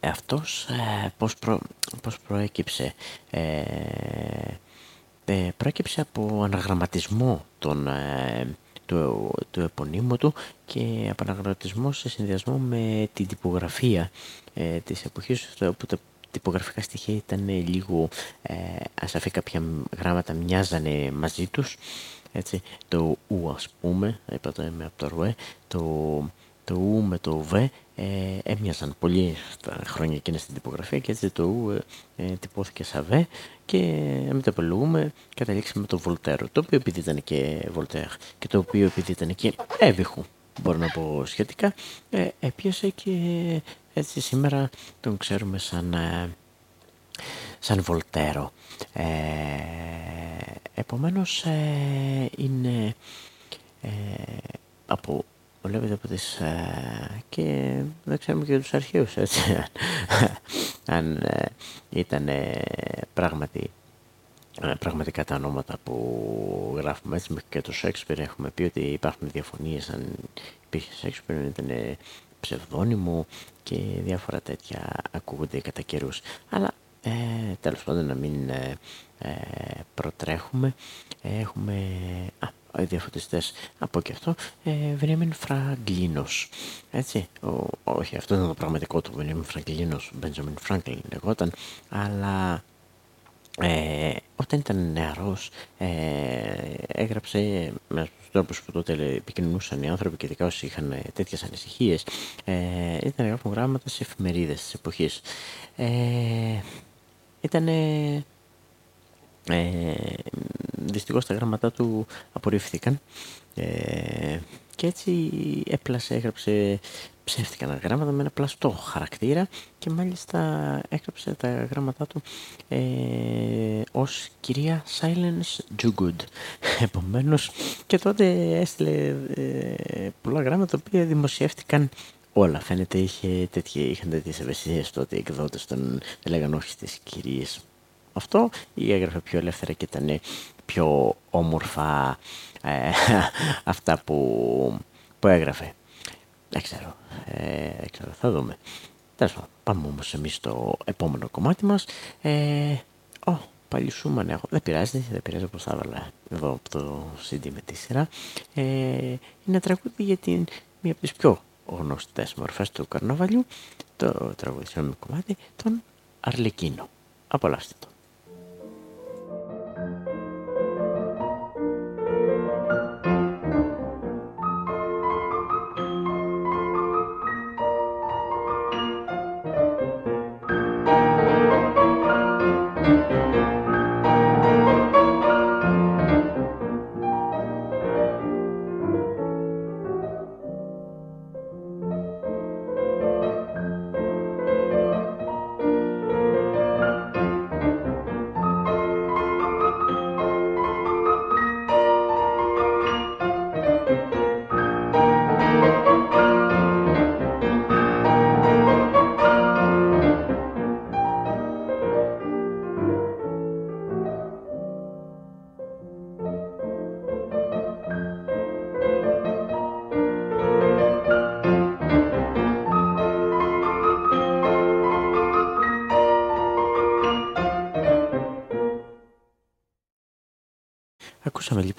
αυτός ε, πώς, προ, πώς προέκυψε. Ε, ε, προέκυψε από αναγραμματισμό των, ε, του, του επωνύμου του και από αναγραμματισμό σε συνδυασμό με την τυπογραφία ε, της εποχής όπου τα τυπογραφικά στοιχεία ήταν λίγο ε, ασαφή κάποια γράμματα μοιάζανε μαζί τους έτσι, το ου ας πούμε είπατε με από το ρουέ το το ου με το β ε, έμοιαζαν πολύ στα χρόνια εκείνα στην τυπογραφία και έτσι το ου ε, τυπώθηκε σαν β και μεταπελούμε καταλήξαμε με το Βολτέρο το οποίο επειδή ήταν και Βολτέρ και το οποίο επειδή ήταν και έβηχου μπορώ να πω σχετικά ε, έπιασε και έτσι σήμερα τον ξέρουμε σαν, ε, σαν Βολτέρο. Ε, επομένως ε, είναι ε, από βλέπετε από τις ε, και δεν ξέρουμε και τους αρχαίους έτσι αν ε, ήταν πράγματι πραγματικά τα ονόματα που γράφουμε έτσι μέχρι και το Σέξπιρ έχουμε πει ότι υπάρχουν διαφωνίες αν υπήρχε Σέξπιρ ήταν ψευδόνυμο και διάφορα τέτοια ακούγονται κατά καιρούς. Αλλά ε, τέλος πάντων να μην ε, ε προτρέχουμε. Έχουμε α, οι διαφωτιστές από και αυτό ε, Βενιάμιν Φραγκλίνος έτσι, ο, όχι αυτό ήταν το πραγματικό του Βενιάμιν Φραγκλίνος Μπέντζαμιν Φράγκλιν λεγόταν αλλά ε, όταν ήταν νεαρός ε, έγραψε με τους τρόπους που τότε επικοινωνούσαν οι άνθρωποι και ειδικά όσοι είχαν τέτοιες ανησυχίες ε, ήταν γράφουν γράμματα σε εφημερίδες της εποχής. Ε, ήταν ε, δυστυχώς τα γράμματά του απορρίφθηκαν ε, και έτσι έπλασε, έγραψε ψεύτικα γράμματα με ένα πλαστό χαρακτήρα και μάλιστα έγραψε τα γράμματά του ε, ως κυρία Silence Do Good. Επομένως και τότε έστειλε ε, πολλά γράμματα τα οποία δημοσιεύτηκαν όλα. Φαίνεται είχε τέτοια, είχαν τέτοιες ευαισθησίες τότε οι εκδότες των λέγαν όχι στις κυρίες. Αυτό ή έγραφε πιο ελεύθερα και ήταν πιο όμορφα ε, *laughs* αυτά που, που έγραφε. Δεν ξέρω, ε, ξέρω, θα δούμε. Τέλος πάμε όμως εμείς στο επόμενο κομμάτι μας. Ε, ο, πάλι Σούμαν έχω. Δεν πειράζει, δεν πειράζει όπως θα έβαλα εδώ από το CD με τη σειρά. Ε, είναι ένα τραγούδι για την, μία από τις πιο γνωστές μορφές του καρναβαλιού, το τραγουδισμένο κομμάτι, τον Αρλεκίνο. Απολαύστε το.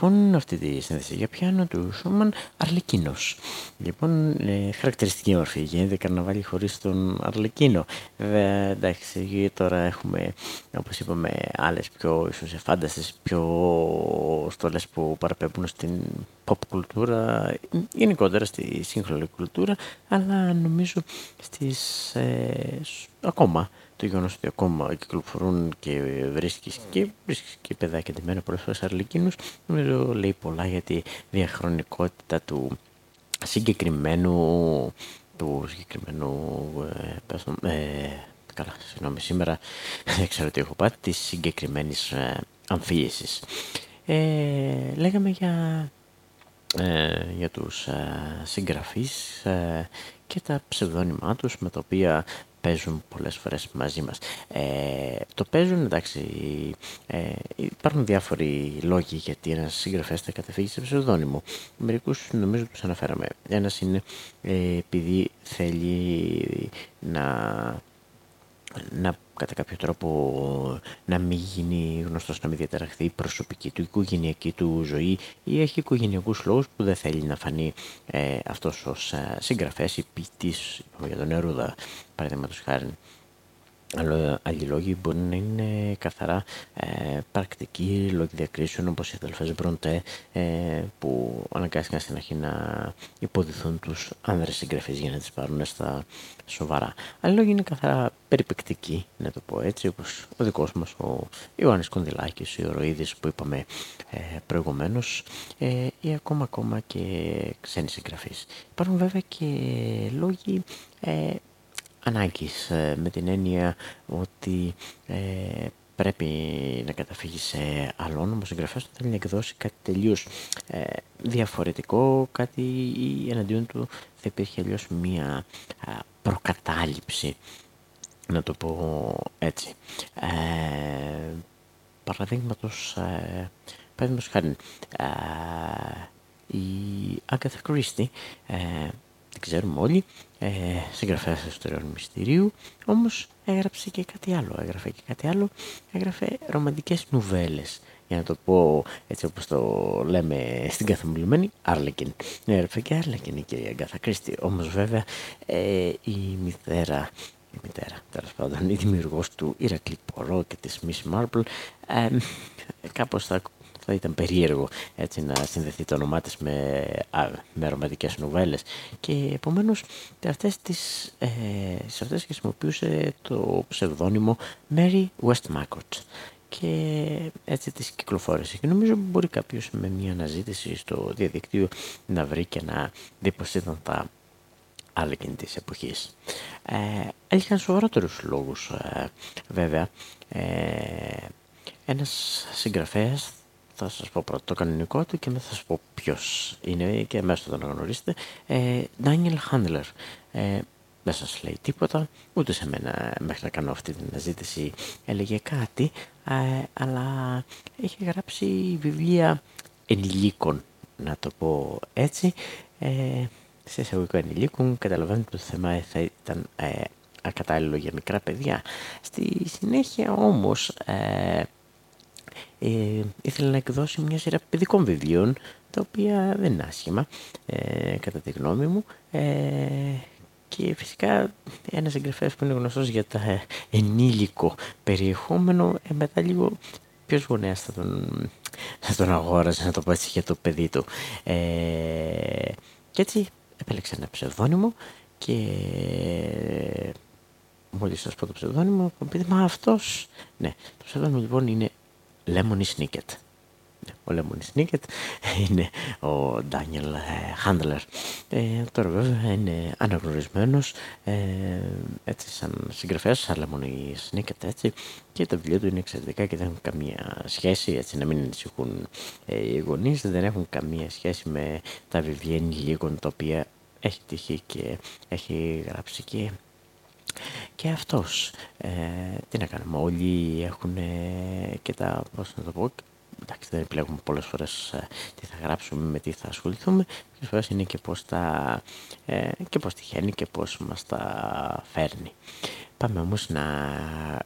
Λοιπόν αυτή τη σύνθεση για πιάνο του Σούμαν Αρλεκίνος. Λοιπόν, ε, χαρακτηριστική μορφή γίνεται καρναβάλι χωρίς τον Αρλεκίνο. Βέβαια, εντάξει, τώρα έχουμε, όπως είπαμε, άλλες πιο ίσως εφάνταστες, πιο στολές που παραπέμπουν στην pop κουλτούρα, γενικότερα στη σύγχρονη κουλτούρα, αλλά νομίζω στις, ε, ακόμα το γεγονός ότι ακόμα κυκλοφορούν και βρίσκεις και, βρίσκεις και παιδάκια ντυμένα πολλέ φορέ αρλικίνους, νομίζω λέει πολλά για τη διαχρονικότητα του συγκεκριμένου του συγκεκριμένου ε, ε, καλά, συγγνώμη, σήμερα *laughs* δεν ξέρω τι έχω πάει, της συγκεκριμένης ε, αμφίεσης. Ε, λέγαμε για, ε, για τους ε, συγγραφείς ε, και τα ψευδόνυμά τους με τα οποία παίζουν πολλές φορές μαζί μας. Ε, το παίζουν, εντάξει, ε, υπάρχουν διάφοροι λόγοι γιατί ένας συγγραφέας θα καταφύγει σε ψευδόνυμο. Μερικούς νομίζω τους αναφέραμε. Ένας είναι ε, επειδή θέλει να να κατά κάποιο τρόπο να μην γίνει γνωστός, να μην διαταραχθεί η προσωπική του, η οικογενειακή του ζωή ή έχει οικογενειακούς λόγους που δεν θέλει να φανεί ε, αυτός ως ε, συγγραφέας ή ποιητής, για τον Νερούδα, παραδείγματος χάρη. Άλλοι λόγοι μπορεί να είναι καθαρά ε, πρακτικοί λόγοι διακρίσεων όπως οι αδελφές Μπροντέ ε, που αναγκάστηκαν στην αρχή να υποδηθούν τους άνδρες συγγραφείς για να τις πάρουν στα σοβαρά. Άλλοι λόγοι είναι καθαρά περιπεκτικοί, να το πω έτσι, όπως ο δικός μας ο Ιωάννης Κονδυλάκης, ο Ιωροίδης που είπαμε ε, προηγουμένως ε, ή ακόμα ακόμα και ξένοι συγγραφείς. Υπάρχουν βέβαια και λόγοι ε, ανάγκης ε, με την έννοια ότι ε, πρέπει να καταφύγει σε άλλον, όμως ο συγγραφέας του θέλει να εκδώσει κάτι τελείως ε, διαφορετικό, κάτι ή εναντίον του θα υπήρχε αλλιώς μία προκατάληψη, να το πω έτσι. Ε, παραδείγματος, ε, παραδείγματος χάρη, η Agatha Christie την ξέρουμε όλοι, ε, συγγραφέας ιστοριών μυστηρίου, όμως έγραψε και κάτι άλλο, έγραφε και κάτι άλλο, έγραφε ρομαντικές νουβέλες, για να το πω έτσι όπως το λέμε στην καθομιλουμένη, Άρλεκιν. Έγραφε και Άρλεκιν η κυρία Γκάθα Κρίστη, όμως βέβαια ε, η μητέρα η μητέρα, τέλος πάντων, η δημιουργός του Ηρακλή Πορό και της Miss Marple, ε, κάπως θα θα ήταν περίεργο έτσι να συνδεθεί το όνομά της με, α, με ρομαντικές νουβέλες και επομένως αυτές τις, ε, σε αυτές χρησιμοποιούσε το ψευδόνυμο Mary Westmacott και έτσι τις κυκλοφόρησε και νομίζω μπορεί κάποιος με μια αναζήτηση στο διαδικτύο να βρει και να δει πως ήταν τα άλλα εκείνη της εποχής. Ε, είχαν σοβαρότερους λόγους ε, βέβαια. Ε, ένας συγγραφέας θα σας πω πρώτα το κανονικό του και μετά θα σας πω ποιος είναι και μέσα το να γνωρίσετε. Ε, Daniel Handler. Ε, δεν σας λέει τίποτα, ούτε σε μένα μέχρι να κάνω αυτή την αναζήτηση έλεγε κάτι, ε, αλλά έχει γράψει βιβλία ενηλίκων, να το πω έτσι. Ε, σε εισαγωγικό ενηλίκων καταλαβαίνετε ότι το θέμα θα ήταν ε, ακατάλληλο για μικρά παιδιά. Στη συνέχεια όμως ε, ε, ήθελε να εκδώσει μια σειρά παιδικών βιβλίων, τα οποία δεν είναι άσχημα, ε, κατά τη γνώμη μου. Ε, και φυσικά ένας εγγραφέας που είναι γνωστός για τα ενήλικο περιεχόμενο, ε, μετά λίγο ποιος γονέας θα τον, θα τον αγόρασε, να το πω έτσι, για το παιδί του. Ε, και έτσι επέλεξε ένα ψευδόνυμο και μόλις σας πω το ψευδόνυμο, θα πείτε, μα αυτός, ναι, το ψευδόνυμο λοιπόν είναι Lemony Snicket. Ο Lemony Snicket είναι ο Daniel Handler. Ε, τώρα βέβαια είναι αναγνωρισμένος ε, έτσι σαν συγγραφέας, σαν Lemony Snicket έτσι και τα βιβλία του είναι εξαιρετικά και δεν έχουν καμία σχέση, έτσι να μην ανησυχούν ε, οι γονείς, δεν έχουν καμία σχέση με τα βιβλία ενηλίκων τα οποία έχει τύχει και έχει γράψει και και αυτός, ε, τι να κάνουμε, όλοι έχουν και τα, πώς να το πω, εντάξει δεν επιλέγουμε πολλές φορές ε, τι θα γράψουμε, με τι θα ασχοληθούμε, πολλές φορές είναι και πώς, τα, ε, και πώς τυχαίνει και πώς μας τα φέρνει. Πάμε όμως να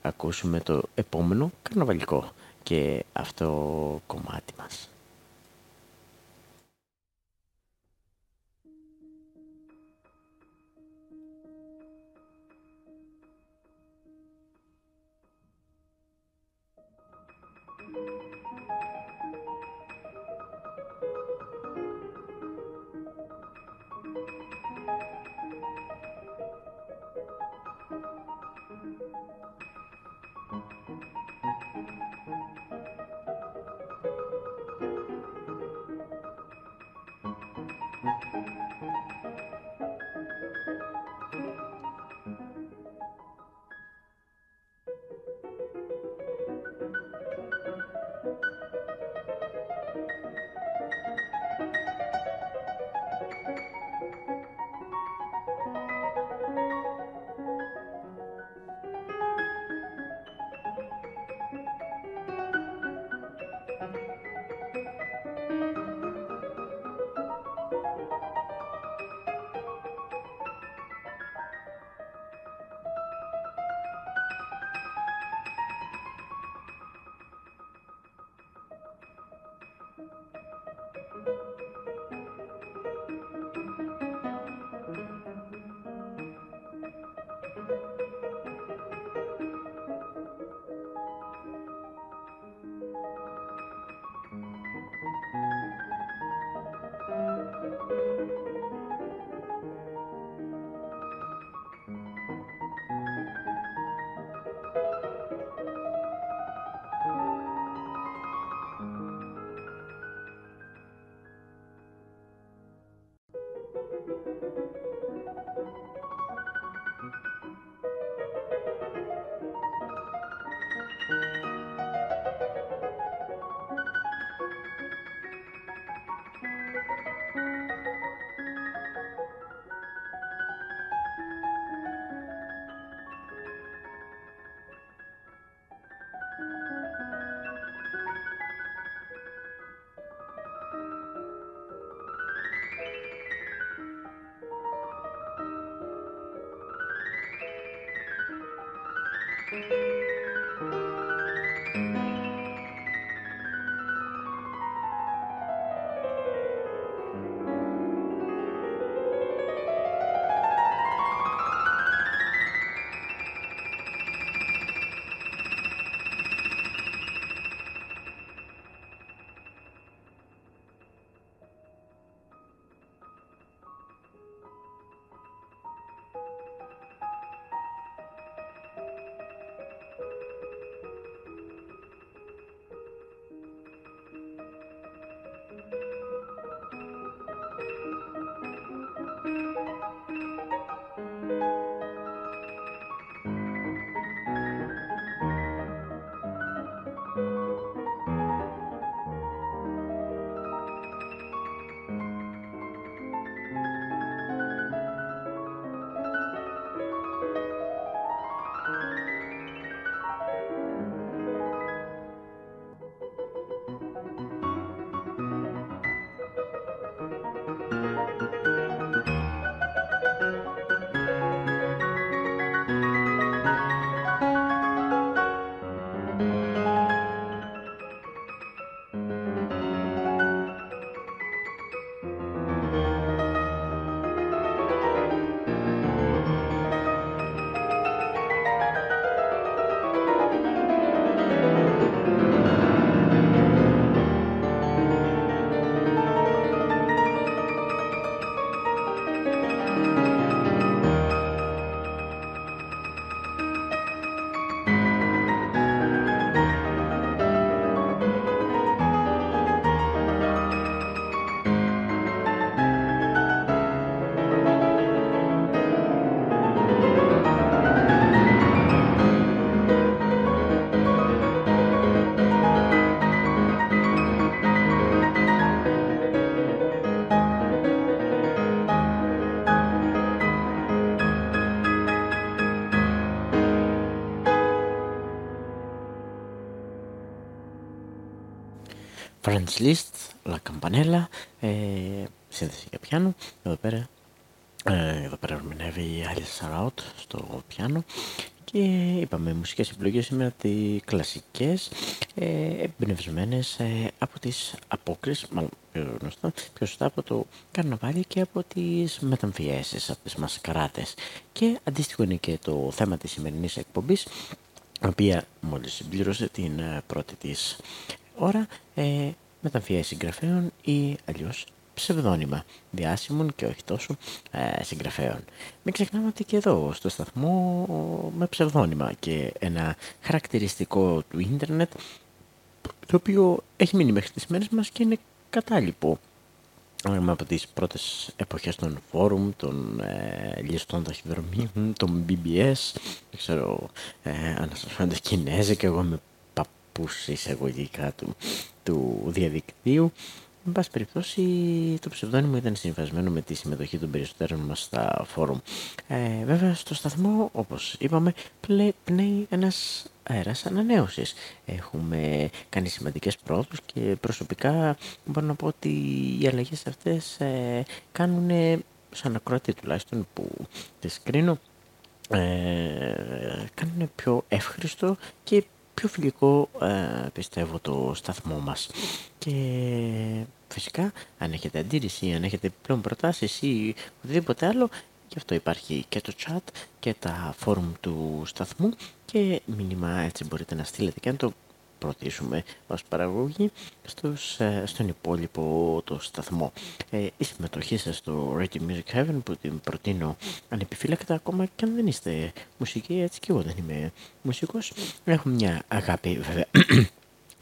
ακούσουμε το επόμενο καρναβαλικό και αυτό κομμάτι μας. French List, La Campanella, ε, σύνθεση για πιάνο, εδώ πέρα, ε, εδώ πέρα ερμηνεύει η Alice Saraut στο πιάνο. Και είπαμε μουσικές επιλογές σήμερα τι κλασικές ε, εμπνευσμένες ε, από τις απόκρισεις, μάλλον πιο, γνωστό, πιο σωστά από το καρναβάλι και από τις μεταμφιέσεις, από τις μασκαράτες. Και αντίστοιχο είναι και το θέμα της σημερινής εκπομπής η οποία μόλις συμπλήρωσε την ε, πρώτη της ώρα ε, μεταμφιές συγγραφέων ή αλλιώς ψευδόνυμα διάσημων και όχι τόσο ε, συγγραφέων. Μην ξεχνάμε ότι και εδώ στο σταθμό με ψευδόνυμα και ένα χαρακτηριστικό του ίντερνετ το οποίο έχει μείνει μέχρι τις μέρες μας και είναι κατάλοιπο από τις πρώτες εποχές των φόρουμ, των ε, ληστών ταχυδρομείων, των BBS, δεν ξέρω ε, αν σας φαίνονται Κινέζοι και εγώ με παππούς εισαγωγικά του, του διαδικτύου. Εν πάση περιπτώσει, το ψευδόνυμο ήταν συμβασμένο με τη συμμετοχή των περισσότερων μας στα φόρουμ. Ε, βέβαια, στο σταθμό, όπως είπαμε, πλε, πνέει ένας αέρας ανανέωσης. Έχουμε κάνει σημαντικές πρόοδους και προσωπικά μπορώ να πω ότι οι αλλαγές αυτές ε, κάνουν, σαν ακροατή τουλάχιστον που τις κρίνω, ε, κάνουν πιο εύχριστο και πιο φιλικό ε, πιστεύω το σταθμό μας. Και φυσικά αν έχετε αντίρρηση, αν έχετε πλέον προτάσεις ή οτιδήποτε άλλο, γι' αυτό υπάρχει και το chat και τα φόρουμ του σταθμού και μήνυμα έτσι μπορείτε να στείλετε και να το προτίσουμε ως παραγωγή στους, ε, στον υπόλοιπο το σταθμό. Ε, η συμμετοχή σας στο Radio Music Heaven που την προτείνω ανεπιφύλακτα ακόμα και αν δεν είστε μουσική, έτσι και εγώ δεν είμαι μουσικός. Έχω μια αγάπη βέβαια *clears throat*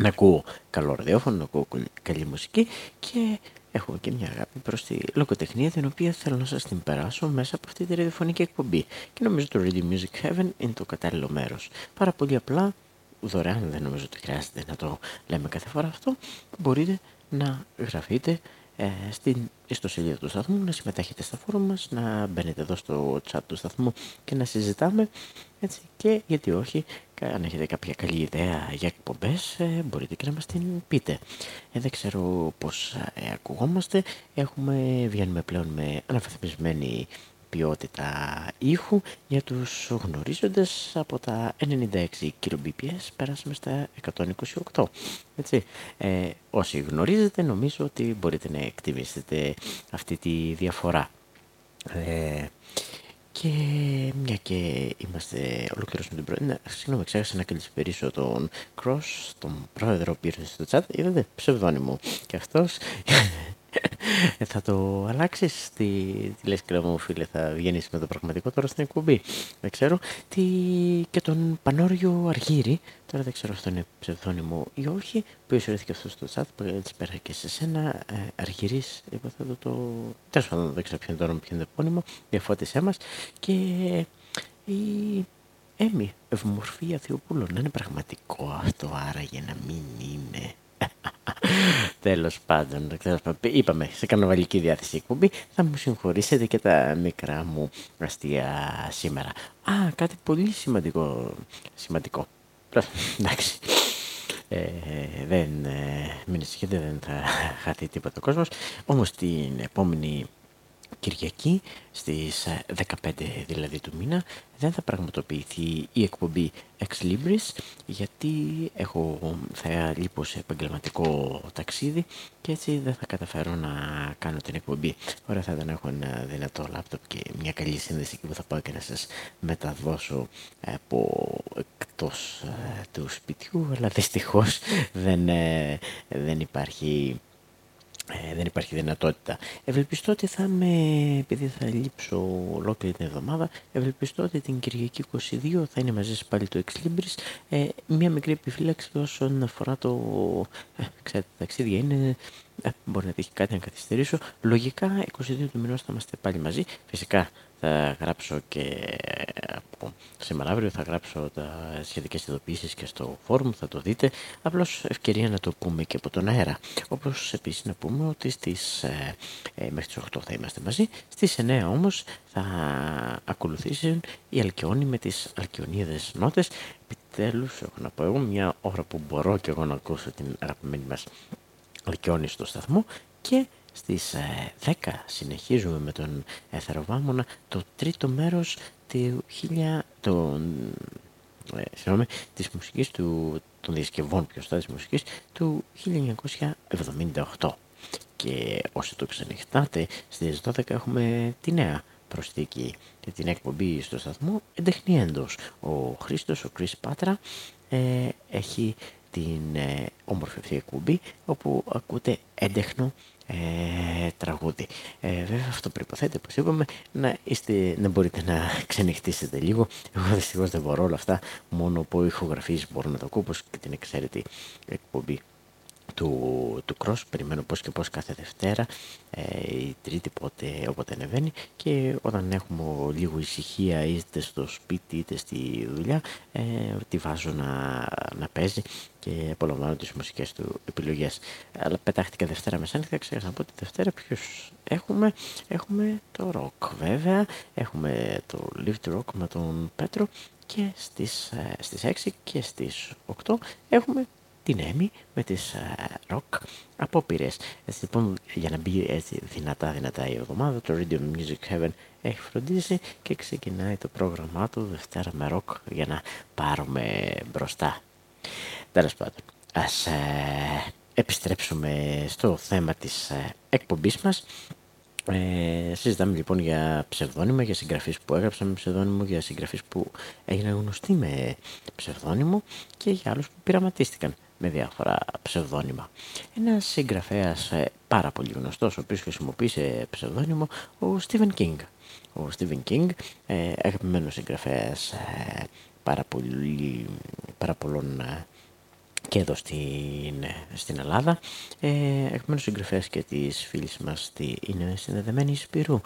να ακούω καλό ραδιόφωνο, να ακούω καλή μουσική και έχω και μια αγάπη προς τη λογοτεχνία την οποία θέλω να σας την περάσω μέσα από αυτή τη ραδιοφωνική εκπομπή και νομίζω το Radio Music Heaven είναι το κατάλληλο μέρος. Πάρα πολύ απλά δωρεάν, δεν νομίζω ότι χρειάζεται να το λέμε κάθε φορά αυτό, μπορείτε να γραφείτε ε, στην ιστοσελίδα του σταθμού, να συμμετέχετε στα φόρμα μας, να μπαίνετε εδώ στο chat του σταθμού και να συζητάμε έτσι και γιατί όχι, αν έχετε κάποια καλή ιδέα για εκπομπές ε, μπορείτε και να μας την πείτε. Ε, δεν ξέρω πώς ε, ακουγόμαστε, έχουμε, βγαίνουμε πλέον με αναβαθμισμένη ποιότητα ήχου για τους γνωρίζοντες από τα 96 kbps περάσαμε στα 128 έτσι. Ε, όσοι γνωρίζετε νομίζω ότι μπορείτε να εκτιμήσετε αυτή τη διαφορά. Ε, και μια και είμαστε ολοκληρώσουμε την πρώτη, ναι, συγγνώμη, ξέχασα να καλησπερίσω τον Cross, τον πρόεδρο που ήρθε στο chat, είδατε, ψευδόνυμο και αυτός. ε, θα το αλλάξεις. Τι, τι λες κύριε μου φίλε, θα βγαίνεις με το πραγματικό τώρα στην εκπομπή; Δεν ξέρω. Τι, και τον Πανόριο Αργύρι, τώρα δεν ξέρω αυτό είναι ψευδόνυμο ή όχι, που ισορρέθηκε αυτός στο chat, που έτσι πέρα και σε σένα, ε, Αργυρής, είπα θα το, το... τέλος πάντων δεν ξέρω ποιο είναι το όνομα, ποιο είναι το επώνυμο, διαφώτισέ μας και η Έμι, ευμορφία Θεοπούλων, είναι πραγματικό αυτό άραγε να μην είναι. Τέλος πάντων, είπαμε σε κανοβαλική διάθεση εκπομπή, θα μου συγχωρήσετε και τα μικρά μου αστεία σήμερα. Α, κάτι πολύ σημαντικό. Σημαντικό. Εντάξει. Ε, δεν, ε, μην δεν θα χαθεί τίποτα ο κόσμος. Όμως την επόμενη Κυριακή στις 15 ε, δηλαδή του μήνα δεν θα πραγματοποιηθεί η εκπομπή Ex Libris γιατί έχω, θα λείπω σε επαγγελματικό ταξίδι και έτσι δεν θα καταφέρω να κάνω την εκπομπή. Ωραία θα ήταν έχω ένα δυνατό λάπτοπ και μια καλή σύνδεση που θα πάω και να σας μεταδώσω από εκτός ε, του σπιτιού αλλά δυστυχώς δεν, ε, δεν υπάρχει ε, δεν υπάρχει δυνατότητα. Ευελπιστώ ότι θα είμαι, επειδή θα λείψω ολόκληρη την εβδομάδα, ευελπιστώ ότι την Κυριακή 22 θα είναι μαζί σας πάλι το Ex Libris. Ε, μια μικρή επιφύλαξη όσον αφορά το... Ε, ξέρετε, τα ταξίδια είναι... Ε, μπορεί να τύχει κάτι να καθυστερήσω. Λογικά 22 του μηνός θα είμαστε πάλι μαζί. Φυσικά θα γράψω και από σήμερα αύριο θα γράψω τα σχετικές ειδοποιήσεις και στο φόρουμ, θα το δείτε. Απλώς ευκαιρία να το πούμε και από τον αέρα. Όπως επίσης να πούμε ότι στις, ε, ε μέχρι τις 8 θα είμαστε μαζί, στις 9 όμως θα ακολουθήσουν οι Αλκιόνοι με τις Αλκιονίδες νότες. Επιτέλους έχω να πω εγώ μια ώρα που μπορώ και εγώ να ακούσω την αγαπημένη μας Αλκιόνη στο σταθμό και στις 10 ε, συνεχίζουμε με τον Εθεροβάμωνα το τρίτο μέρος του χίλια, το, ε, συγγνώμη, της μουσικής του, των διασκευών πιο της μουσικής του 1978. Και όσοι το ξενυχτάτε, στις 12 έχουμε τη νέα προσθήκη και την εκπομπή στο σταθμό εντεχνιέντος. Ο Χρήστος, ο Κρίς Πάτρα, ε, έχει την ε, όμορφη αυτή εκπομπή όπου ακούτε έντεχνο ε, τραγούδι. Ε, βέβαια αυτό προϋποθέτει, όπως είπαμε, να, είστε, να μπορείτε να ξενυχτήσετε λίγο. Εγώ δυστυχώς δεν μπορώ όλα αυτά, μόνο από ηχογραφίες μπορώ να το ακούω, όπως και την εξαίρετη εκπομπή του, του cross, περιμένω πώς και πώς κάθε Δευτέρα, ε, η Τρίτη πότε, όποτε ανεβαίνει και όταν έχουμε λίγο ησυχία είτε στο σπίτι είτε στη δουλειά, ε, τη βάζω να, να παίζει και απολαμβάνω τις μουσικές του επιλογές. Αλλά πετάχτηκα Δευτέρα μεσάνυχτα, ξέχασα να πω τη Δευτέρα ποιους έχουμε. Έχουμε το rock βέβαια, έχουμε το lift rock με τον Πέτρο και στις, ε, στις 6 και στις 8 έχουμε την Έμι με τις ροκ uh, απόπειρες. Έτσι λοιπόν για να μπει έτσι δυνατά δυνατά η εβδομάδα το Radio Music Heaven έχει φροντίσει και ξεκινάει το πρόγραμμά του Δευτέρα με ροκ για να πάρουμε μπροστά. Τέλος πάντων, ας ε, επιστρέψουμε στο θέμα της ε, εκπομπής μας. Ε, συζητάμε λοιπόν για ψευδόνυμα, για συγγραφείς που έγραψαν με ψευδόνυμο, για συγγραφείς που έγιναν γνωστοί με ψευδόνυμο και για άλλους που πειραματίστηκαν με διάφορα ψευδόνυμα. Ένας συγγραφέας ε, πάρα πολύ γνωστός, ο οποίος χρησιμοποίησε ψευδόνυμο, ο Stephen King. Ο Stephen King, ε, αγαπημένος συγγραφέας ε, πάρα, πολύ, πάρα πολλών ε, και εδώ στην, στην Ελλάδα. Ε, αγαπημένος συγγραφέας και της φίλης μας είναι συνδεδεμένη Σπυρού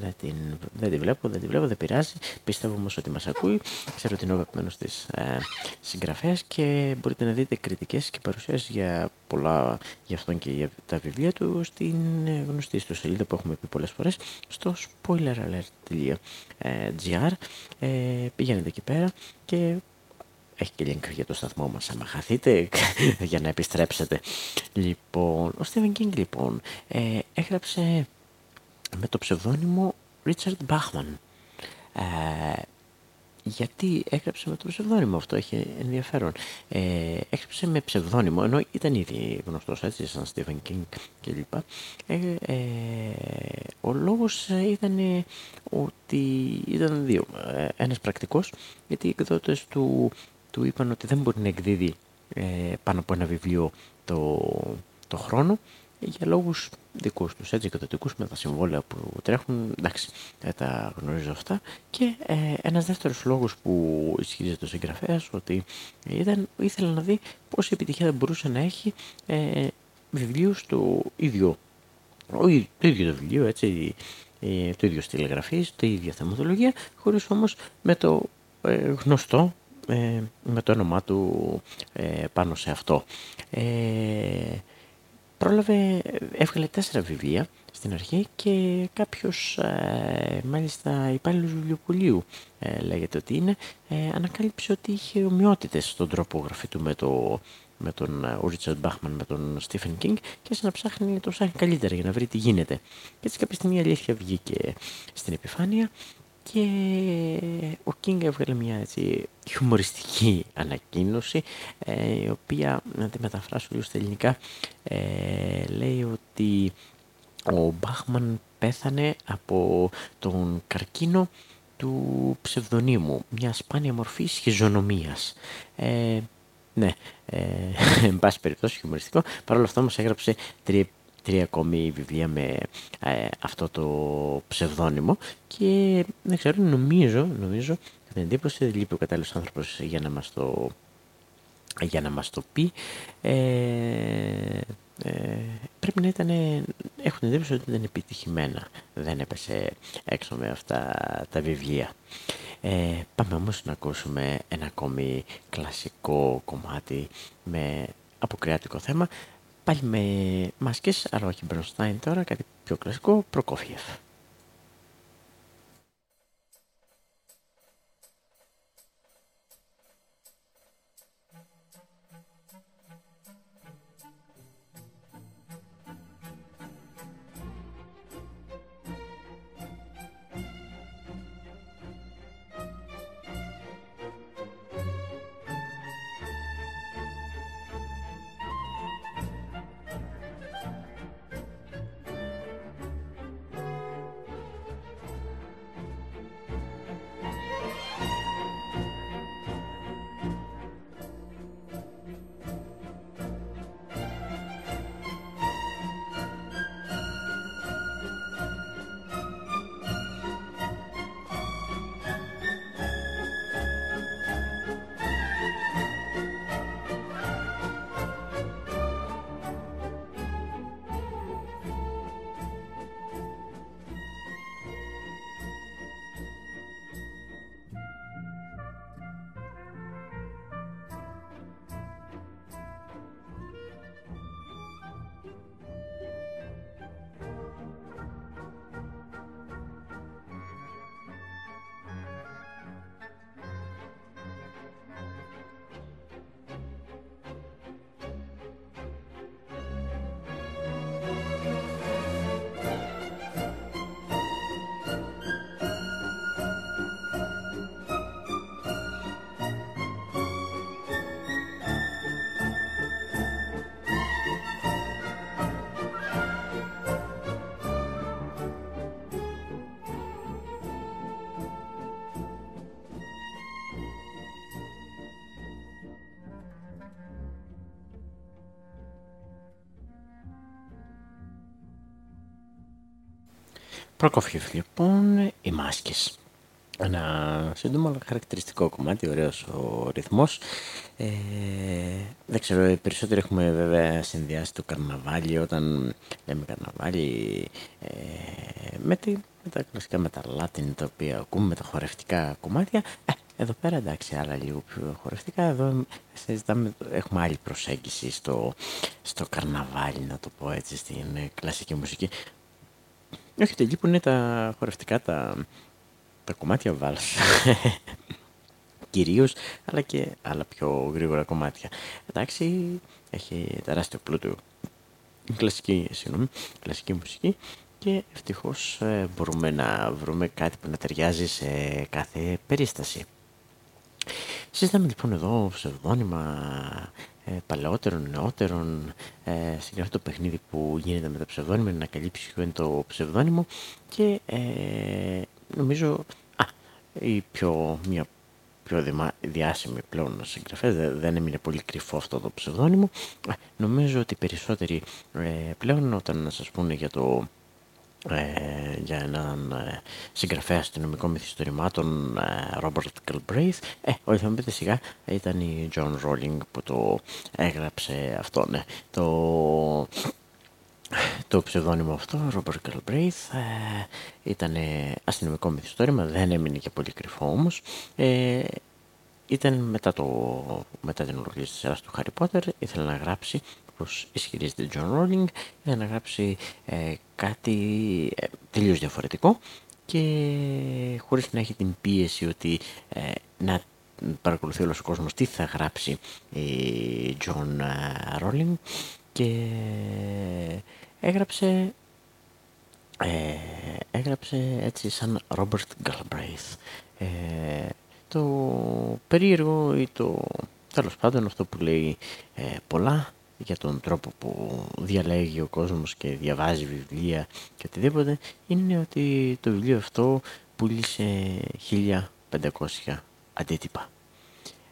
δεν την, δεν τη βλέπω, δεν τη βλέπω, δεν πειράζει. Πιστεύω όμως ότι μας ακούει. Ξέρω ότι είναι ο αγαπημένος της ε, συγγραφέας και μπορείτε να δείτε κριτικές και παρουσιάσεις για πολλά για αυτόν και για τα βιβλία του στην ε, γνωστή στο σελίδα που έχουμε πει πολλές φορές στο spoileralert.gr ε, Πηγαίνετε εκεί πέρα και έχει και link για το σταθμό μας άμα χαθείτε *laughs* για να επιστρέψετε. Λοιπόν, ο Stephen King λοιπόν ε, έγραψε με το ψευδόνυμο Richard Bachman. Ε, γιατί έγραψε με το ψευδόνυμο αυτό, έχει ενδιαφέρον. Ε, έγραψε με ψευδόνυμο, ενώ ήταν ήδη γνωστός έτσι, σαν Stephen King κλπ. Ε, ε, ο λόγος ήταν ότι ήταν δύο. Ε, ένας πρακτικός, γιατί οι εκδότες του, του είπαν ότι δεν μπορεί να εκδίδει ε, πάνω από ένα βιβλίο το, το χρόνο για λόγους δικούς τους, έτσι εκδοτικούς με τα συμβόλαια που τρέχουν, εντάξει, δεν τα γνωρίζω αυτά. Και ε, ένας δεύτερος λόγος που ισχυρίζεται ο συγγραφέας ότι ήταν, ήθελε να δει πόση επιτυχία θα μπορούσε να έχει ε, βιβλίο στο ίδιο, το ίδιο το βιβλίο, έτσι, ε, το ίδιο στυλ γραφής, το ίδια θεματολογία, χωρίς όμως με το ε, γνωστό ε, με το όνομά του ε, πάνω σε αυτό. Ε, πρόλαβε, έβγαλε τέσσερα βιβλία στην αρχή και κάποιος ε, μάλιστα υπάλληλος βιβλιοπολίου ε, λέγεται ότι είναι, ε, ανακάλυψε ότι είχε ομοιότητες στον τρόπο γραφής του με, το, με τον Ρίτσαρντ Μπάχμαν, με τον Στίφεν Κίνγκ και άρχισε να ψάχνει, το ψάχνει καλύτερα για να βρει τι γίνεται. Και έτσι κάποια στιγμή η αλήθεια βγήκε στην επιφάνεια και ο Κίνγκ έβγαλε μια έτσι χιουμοριστική ανακοίνωση ε, η οποία, να τη μεταφράσω λίγο στα ελληνικά, ε, λέει ότι ο Μπάχμαν πέθανε από τον καρκίνο του ψευδονύμου, μια σπάνια μορφή σχιζονομίας. Ε, ναι, ε, *laughs* εν πάση περιπτώσει χιουμοριστικό. Παρ' όλα αυτά όμως έγραψε τρία τρία ακόμη βιβλία με ε, αυτό το ψευδόνυμο και δεν ξέρω, νομίζω, νομίζω, την εντύπωση δεν λείπει ο κατάλληλος άνθρωπος για να μας το, για να μας το πει. Ε, ε, πρέπει να ήταν, έχω την εντύπωση ότι ήταν επιτυχημένα, δεν έπεσε έξω με αυτά τα βιβλία. Ε, πάμε όμως να ακούσουμε ένα ακόμη κλασικό κομμάτι με αποκριάτικο θέμα Πάλι με μάσκες, αλλά όχι Μπρονστάιν τώρα, κάτι πιο κλασικό, Προκόφιεφ. Προκόφιεφ λοιπόν, οι μάσκες. Ένα σύντομο αλλά χαρακτηριστικό κομμάτι, ωραίος ο ρυθμός. Ε, δεν ξέρω, περισσότερο έχουμε βέβαια συνδυάσει το καρναβάλι όταν λέμε καρναβάλι ε, με, τη, με, τα κλασικά με τα Latin τα οποία ακούμε, με τα χορευτικά κομμάτια. Ε, εδώ πέρα εντάξει, άλλα λίγο πιο χορευτικά. Εδώ συζητάμε, έχουμε άλλη προσέγγιση στο, στο καρναβάλι, να το πω έτσι, στην κλασική μουσική. Όχι, τελεί που είναι τα χορευτικά, τα, τα κομμάτια βάλς. *laughs* Κυρίως, αλλά και άλλα πιο γρήγορα κομμάτια. Εντάξει, έχει τεράστιο πλούτο η κλασική, συγγνώμη, κλασική μουσική και ευτυχώς ε, μπορούμε να βρούμε κάτι που να ταιριάζει σε κάθε περίσταση. Συζητάμε λοιπόν εδώ ψευδόνυμα ε, παλαιότερων, νεότερων, ε, συγκεκριμένα το παιχνίδι που γίνεται με τα ψευδόνυμα, να καλύψει ποιο είναι το ψευδόνυμο και ε, νομίζω α, η πιο, μια πιο διάσημη πλέον συγγραφέας, δεν έμεινε πολύ κρυφό αυτό το ψευδόνυμο. Νομίζω ότι περισσότεροι ε, πλέον όταν σας πούνε για το ε, για έναν ε, συγγραφέα αστυνομικών μυθιστορημάτων ε, Robert Galbraith ε, όχι θα μου πείτε σιγά ήταν η John Rowling που το έγραψε αυτό ναι. το, το ψευδόνυμο αυτό Robert Galbraith ε, ήταν αστυνομικό μυθιστόρημα δεν έμεινε και πολύ κρυφό όμως ε, ήταν μετά, το, μετά την ολοκλήρωση της σειράς του Harry Potter ήθελε να γράψει όπως ισχυρίζεται John Rowling για να γράψει ε, κάτι ε, τελείως διαφορετικό και χωρίς να έχει την πίεση ότι ε, να παρακολουθεί όλος ο κόσμος τι θα γράψει η John ε, Rowling και έγραψε έγραψε έτσι σαν Robert Galbraith. Το περίεργο ή το τέλος πάντων αυτό που λέει πολλά για τον τρόπο που διαλέγει ο κόσμος και διαβάζει βιβλία και οτιδήποτε είναι ότι το βιβλίο αυτό πούλησε 1500 αντίτυπα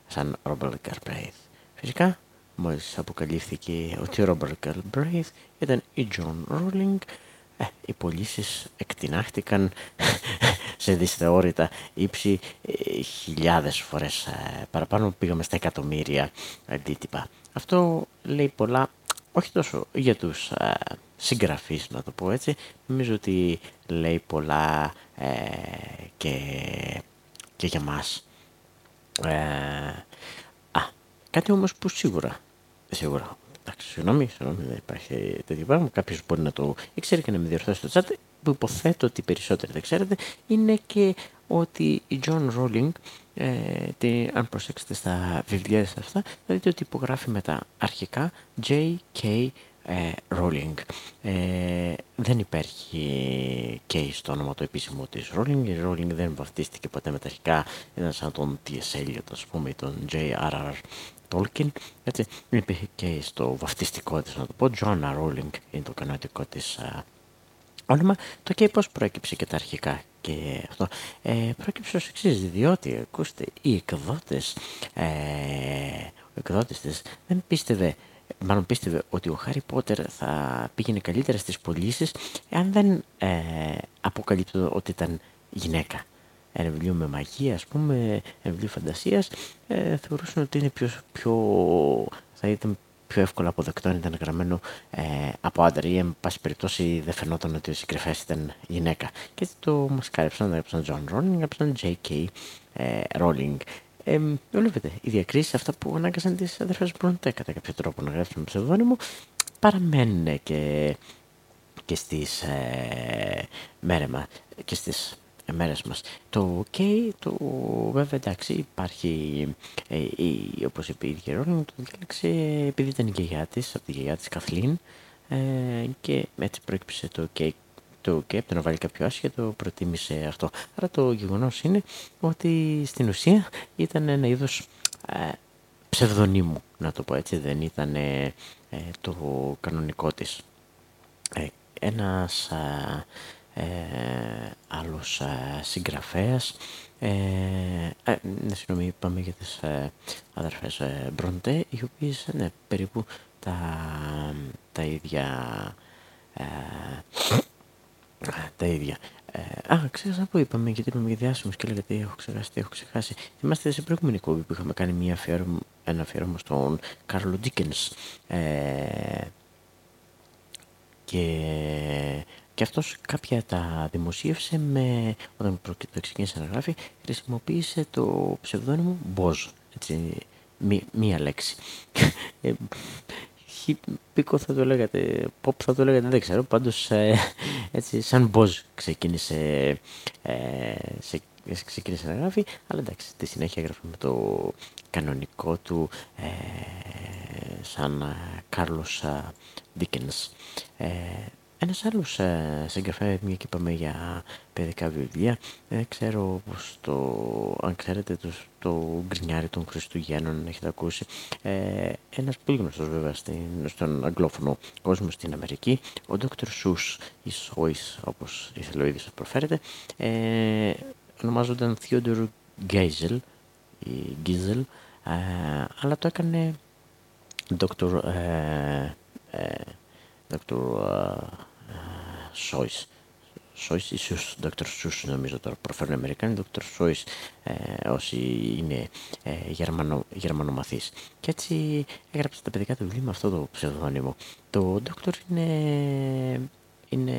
σαν Robert Galbraith. Φυσικά μόλις αποκαλύφθηκε ότι ο Robert Galbraith ήταν η John Rowling ε, οι πωλήσεις εκτινάχτηκαν *laughs* σε δυσθεώρητα ύψη ε, χιλιάδες φορές ε, παραπάνω πήγαμε στα εκατομμύρια αντίτυπα αυτό λέει πολλά, όχι τόσο για τους ε, συγγραφείς να το πω έτσι, νομίζω ότι λέει πολλά ε, και, και για μας. Ε, α, κάτι όμως που σίγουρα, σίγουρα, εντάξει, συγγνώμη, συγγνώμη, δεν υπάρχει τέτοιο πράγμα, κάποιος μπορεί να το ήξερε και να με διορθώσει στο chat, που υποθέτω ότι περισσότεροι δεν ξέρετε, είναι και ότι η John Rowling ε, αν προσέξετε στα βιβλία αυτά, θα δείτε ότι υπογράφει με τα αρχικά J.K. Ε, Rowling. Ε, δεν υπάρχει K στο όνομα το επίσημο της Rowling. Η Rowling δεν βαφτίστηκε ποτέ με τα αρχικά. Ήταν σαν τον T.S. Eliot, ας πούμε, ή τον J.R.R. Tolkien. Έτσι, δεν υπήρχε K στο βαφτιστικό της, να το πω. Joanna Rowling είναι το κανονικό της α, όνομα. Το K πώς προέκυψε και τα αρχικά και αυτό ε, πρόκειψε ως εξής, διότι, ακούστε, οι εκδότες, ε, ο εκδότης της δεν πίστευε, μάλλον πίστευε ότι ο Χάρι Πότερ θα πήγαινε καλύτερα στις πωλήσεις αν δεν ε, αποκαλύπτω ότι ήταν γυναίκα. Ένα βιβλίο με μαγεία, ας πούμε, ένα βιβλίο φαντασίας, ε, θεωρούσαν ότι είναι πιο, πιο, θα ήταν πιο εύκολα αποδεκτό αν ήταν γραμμένο ε, από άντρα ή εν πάση περιπτώσει δεν φαινόταν ότι ο συγγραφέα ήταν γυναίκα. Και έτσι το μασκάρεψαν, έγραψαν John Rowling, έγραψαν J.K. Ε, Rowling. Ε, βλέπετε, οι διακρίσεις αυτά που ανάγκασαν τις αδερφές Μπροντέ κατά κάποιο τρόπο να γράψουν ψευδόνυμο παραμένουν και, και στις ε, μέρες και στις μέρες μας. Το OK, το βέβαια εντάξει υπάρχει, ε, η, όπως είπε η ίδια Ρόλινγκ, το διάλεξε επειδή ήταν η γιαγιά της, από τη γιαγιά της Καθλίν ε, και έτσι προέκυψε το OK το OK, από το να βάλει κάποιο άσχετο, προτίμησε αυτό. Άρα το γεγονός είναι ότι στην ουσία ήταν ένα είδος ε, ψευδονύμου, να το πω έτσι, δεν ήταν ε, το κανονικό της. Ε, ένας ε, άλλος ε, συγγραφέας. Ε, ε, ναι, συγγνώμη, είπαμε για τις ε, αδερφές ε, Μπροντέ, οι οποίες ναι, περίπου τα, τα ίδια ε, τα ίδια. Ε, α, ξέχασα να πω, είπαμε γιατί είπαμε για διάσημους και έλεγα τι έχω ξεχάσει, τι έχω ξεχάσει. Θυμάστε σε προηγούμενη κόβη που είχαμε κάνει μια αφιέρωμα, ένα αφιέρωμα στον Κάρλο Ντίκενς. Ε, και και αυτός κάποια τα δημοσίευσε με, όταν το ξεκίνησε να γράφει, χρησιμοποίησε το ψευδόνυμο Boz, έτσι, μία λέξη. Ε, πίκο θα το λέγατε, pop θα το λέγατε, δεν ξέρω, πάντως ε, έτσι σαν Boz ξεκίνησε, ε, σε, ξεκίνησε να γράφει, αλλά εντάξει, στη συνέχεια έγραφε με το κανονικό του σαν Carlos Dickens. Ένας άλλος ε, συγγραφέα, μια και είπαμε για παιδικά βιβλία, δεν ξέρω πως το, αν ξέρετε το, το γκρινιάρι των Χριστουγέννων, έχετε ακούσει, ε, ένας πολύ γνωστός βέβαια στην, στον αγγλόφωνο κόσμο στην Αμερική, ο Dr. Seuss ή Σόις όπως ήθελε ο ίδιος να προφέρεται, ε, ονομάζονταν Theodore Geisel ή Giesel, ε, αλλά το έκανε Dr. Ε, ε, Dr. Σόις. Σόις, ίσως Dr. Seuss νομίζω τώρα προφέρουν Αμερικάνοι, Dr. Σόις ε, όσοι είναι ε, Γερμανο, γερμανομαθείς. Και έτσι έγραψε τα παιδικά του βιβλία με αυτό το ψευδόνυμο. Το Dr. είναι, είναι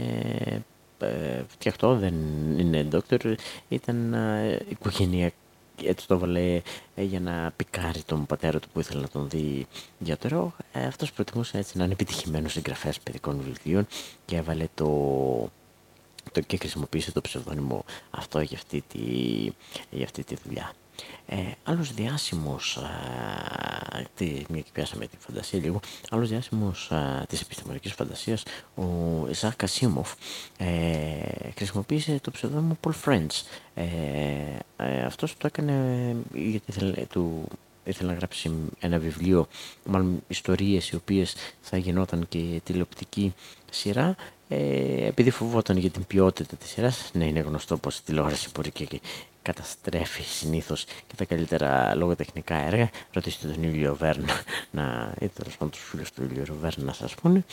ε, φτιαχτό, δεν είναι Dr. Ήταν ε, οικογενειακό έτσι το έβαλε ε, για να πικάρει τον πατέρα του που ήθελε να τον δει γιατρό. Ε, αυτός προτιμούσε έτσι να είναι επιτυχημένος συγγραφέας παιδικών βιβλίων και έβαλε το, το και χρησιμοποίησε το ψευδόνυμο αυτό για αυτή τη, για αυτή τη δουλειά. Ε, άλλος διάσημος, α, τι, μια και πιάσαμε τη φαντασία λίγο, άλλος διάσημος α, της επιστημονικής φαντασίας, ο Ισάκ Κασίμοφ, ε, χρησιμοποίησε το ψευδόνυμο Paul French. Ε, ε, αυτός το έκανε γιατί ήθελε, του, ήθελε να γράψει ένα βιβλίο, μάλλον ιστορίες οι οποίες θα γινόταν και τηλεοπτική σειρά ε, επειδή φοβόταν για την ποιότητα της σειράς, ναι είναι γνωστό πως η τηλεόραση μπορεί και καταστρέφει συνήθως και τα καλύτερα λογοτεχνικά έργα. Ρωτήστε τον Ήλιο Βέρνα να, ή τέλος πάντων τους φίλους του Ήλιο Βέρνα να σας πούνε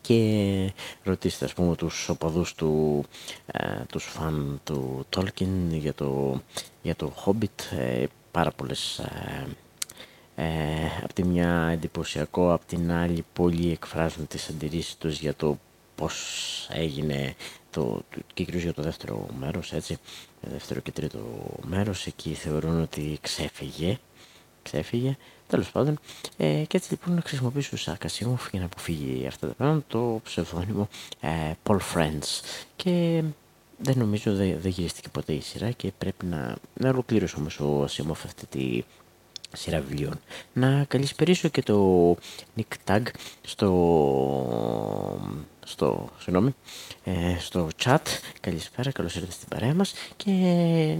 και ρωτήστε ας πούμε τους οπαδούς του, ε, τους φαν του Tolkien για το, για το Hobbit ε, πάρα πολλές ε, ε, από τη μια εντυπωσιακό, από την άλλη πολλοί εκφράζουν τις αντιρρήσεις τους για το πώς έγινε το, και κυρίως για το δεύτερο μέρος, έτσι, δεύτερο και τρίτο μέρος, εκεί θεωρούν ότι ξέφυγε, ξέφυγε, τέλος πάντων, ε, και έτσι λοιπόν να χρησιμοποιήσω σαν Κασίμοφ για να αποφύγει αυτά τα πράγματα το ψευδόνυμο ε, Paul Friends και δεν νομίζω δεν δε γυρίστηκε ποτέ η σειρά και πρέπει να, να ολοκλήρωσε όμως ο Ασίμοφ αυτή τη σειρά βιβλίων. Να καλησπερίσω και το Nick Tag στο στο, συγγνώμη, ε, στο chat. Καλησπέρα, καλώς ήρθατε στην παρέα μας. Και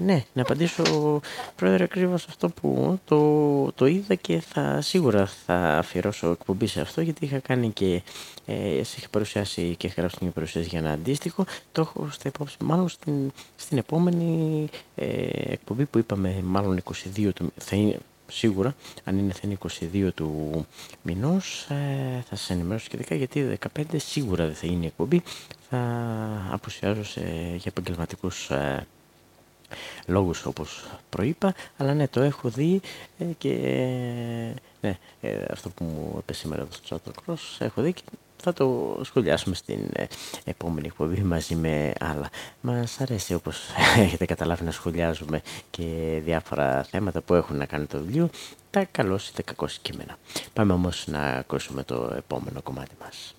ναι, να απαντήσω πρόεδρε ακριβώς αυτό που το, το είδα και θα, σίγουρα θα αφιερώσω εκπομπή σε αυτό γιατί είχα κάνει και ε, είχα παρουσιάσει και είχα γράψει μια παρουσίαση για ένα αντίστοιχο. Το έχω στα υπόψη, μάλλον στην, στην επόμενη ε, εκπομπή που είπαμε, μάλλον 22 του, θα είναι, σίγουρα, αν είναι θα είναι 22 του μηνός, ε, θα σας ενημερώσω σχετικά γιατί 15 σίγουρα δεν θα είναι η εκπομπή, θα αποσιάζω σε, για επαγγελματικούς ε, λόγους όπως προείπα, αλλά ναι, το έχω δει ε, και ναι, ε, αυτό που μου είπε σήμερα στο chat έχω δει και θα το σχολιάσουμε στην ε, επόμενη εκπομπή μαζί με άλλα. μας αρέσει όπως *laughs* έχετε καταλάβει να σχολιάζουμε και διάφορα θέματα που έχουν να κάνουν το βιβλίο, τα καλώς ή τα κακώς κείμενα. Πάμε όμως να ακούσουμε το επόμενο κομμάτι μας.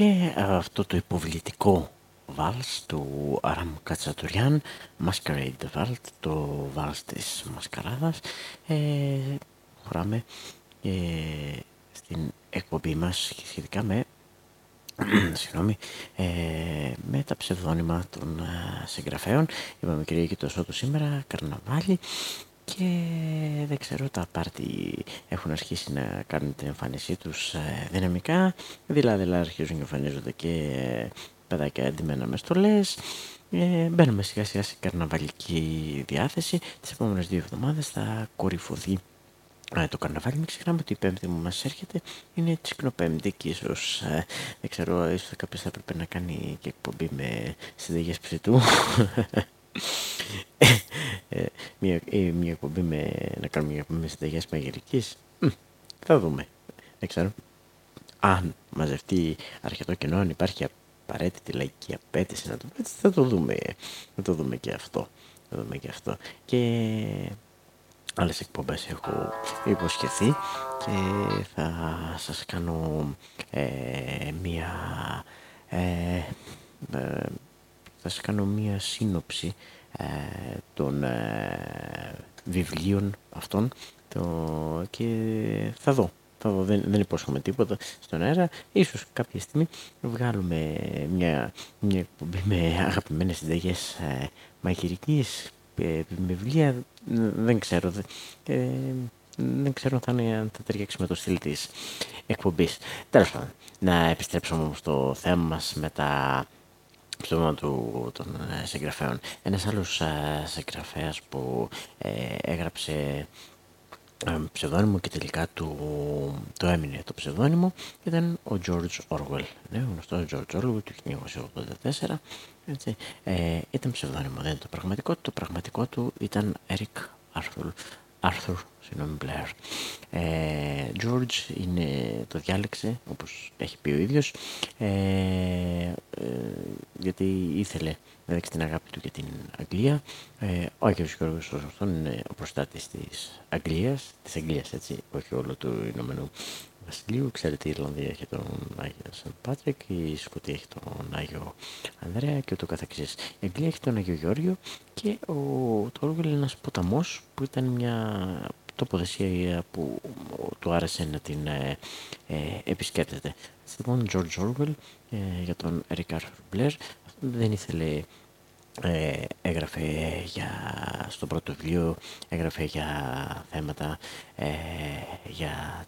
Και αυτό το υποβλητικό βάλς του Αραμ Κατσατουριάν Masquerade Waltz, το βάλς της Μασκαράδας ε, χωράμε ε, στην εκπομπή μας σχετικά με *clears throat* συγγνώμη, ε, με τα ψευδόνυμα των ε, συγγραφέων. Είπαμε κυρία και το του σήμερα, καρναβάλι και δεν ξέρω τα πάρτι έχουν αρχίσει να κάνουν την εμφάνισή τους ε, δυναμικά. Δηλαδή, δηλαδή αρχίζουν να εμφανίζονται και ε, παιδάκια έντυμένα μες στολές. Ε, μπαίνουμε σιγά σιγά σε καρναβαλική διάθεση. Τις επόμενες δύο εβδομάδες θα κορυφωθεί ε, το καρναβάλι. Μην ξεχνάμε ότι η πέμπτη μου μας έρχεται. Είναι τσικνοπέμπτη και ίσως ε, δεν ξέρω ίσως κάποιος θα έπρεπε να κάνει και εκπομπή με συνταγές ψητού. ε, *laughs* μια, μια εκπομπή με, να κάνουμε μια εκπομπή με συνταγές μαγειρικής. Θα δούμε. Δεν ξέρω αν μαζευτεί αρκετό κοινό αν υπάρχει απαραίτητη λαϊκή απέτηση να το πω έτσι θα το δούμε. Θα το δούμε και αυτό. Θα δούμε και αυτό. Και άλλες εκπομπές έχω υποσχεθεί και θα σας κάνω ε, μία ε, ε, θα σας κάνω μία σύνοψη ε, των ε, βιβλίων αυτών το, και θα δω. Θα δω δεν, δεν υπόσχομαι τίποτα στον αέρα. Ίσως κάποια στιγμή βγάλουμε μια, μια εκπομπή με αγαπημένες συνταγές ε, μαγειρικής, ε, με βιβλία, δεν ξέρω. Ε, δεν ξέρω αν θα, είναι, αν θα ταιριάξει με το στυλ της εκπομπής. Τέλος πάντων, να επιστρέψουμε όμως στο θέμα μας με τα ψευδόνα του, των ε, συγγραφέων. Ένας άλλος ε, συγγραφέας που ε, έγραψε ε, ψευδόνυμο και τελικά του, το έμεινε το ψευδόνυμο ήταν ο George Orwell. Ναι, ο γνωστός George Orwell του 1984. Έτσι, ε, ήταν ψευδόνυμο, δεν ήταν το πραγματικό του. Το πραγματικό του ήταν Eric Arthur, Arthur συγγνώμη, Blair. Ε, George είναι, το διάλεξε, όπως έχει πει ο ίδιος, ε, ε, γιατί ήθελε να δείξει την αγάπη του για την Αγγλία. Ε, ο Άγιος Γιώργος αυτόν είναι ο προστάτης της Αγγλίας, της Αγγλίας έτσι, όχι όλο του Ηνωμένου Βασιλείου. Ξέρετε η Ιρλανδία έχει τον Άγιο Σαν Πάτρικ, η Σκοτία έχει τον Άγιο Ανδρέα και ούτω καθεξής. Η Αγγλία έχει τον Άγιο Γιώργιο και ο, το Όργο είναι ένας ποταμός που ήταν μια τοποθεσία που του άρεσε να την ε, ε, επισκέπτεται. Λοιπόν, George Orwell ε, για τον Eric Arthur Blair δεν ήθελε ε, έγραφε για, στο πρώτο βιβλίο έγραφε για θέματα ε, για,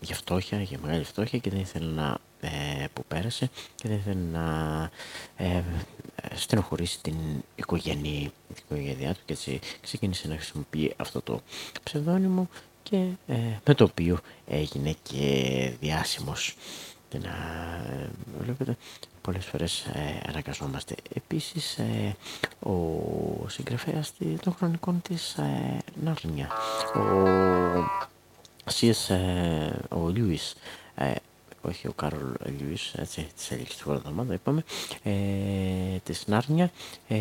για φτώχεια, για μεγάλη φτώχεια και δεν ήθελε να ε, που πέρασε και δεν ήθελε να ε, στενοχωρήσει την οικογένεια, την οικογένειά του και έτσι ξεκίνησε να χρησιμοποιεί αυτό το ψευδόνυμο και ε, με το οποίο έγινε και διάσημος. Και να βλέπετε πολλές φορές ε, αναγκαζόμαστε επίσης ε, ο συγγραφέας των χρονικών της ε, Νάρνια ο C.S. Ε, ο Λιούις όχι ο Κάρολ Λιούις, έτσι, της έλειξης του εβδομάδα είπαμε, ε, της Νάρνια, ε,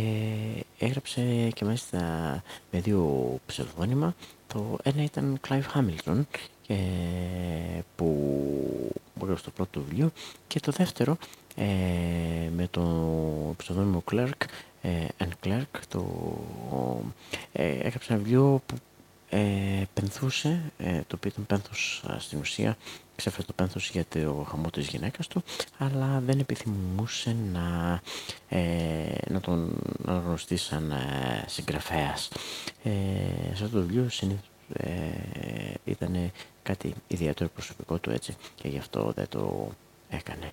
έγραψε και μάλιστα με δύο ψευδόνυμα. Το ένα ήταν Clive Hamilton, ε, που έγραψε το πρώτο βιβλίο και το δεύτερο ε, με το ψευδόνυμο Clerk ε, and Clerk το, ε, έγραψε ένα βιβλίο που ε, πενθούσε, ε, το οποίο ήταν πένθος στην ουσία, ξέφερε το πένθος για το χαμός της γυναίκας του, αλλά δεν επιθυμούσε να, ε, να τον αναγνωστεί σαν ε, συγγραφέας. Ε, σε αυτό το βιβλίο συνήθως ε, ήταν κάτι ιδιαίτερο προσωπικό του έτσι και γι' αυτό δεν το έκανε.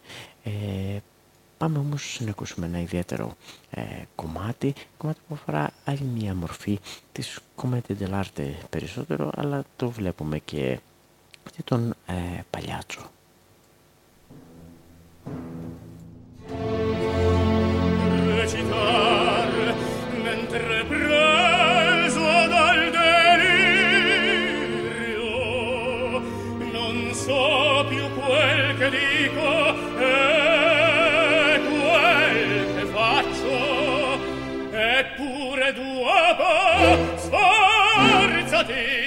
Ε, Πάμε όμως να ακούσουμε ένα ιδιαίτερο ε, κομμάτι, κομμάτι που αφορά άλλη μια μορφή της κομμάτι dell'arte περισσότερο, αλλά το βλέπουμε και τον ε, Παλιάτσο. Gnade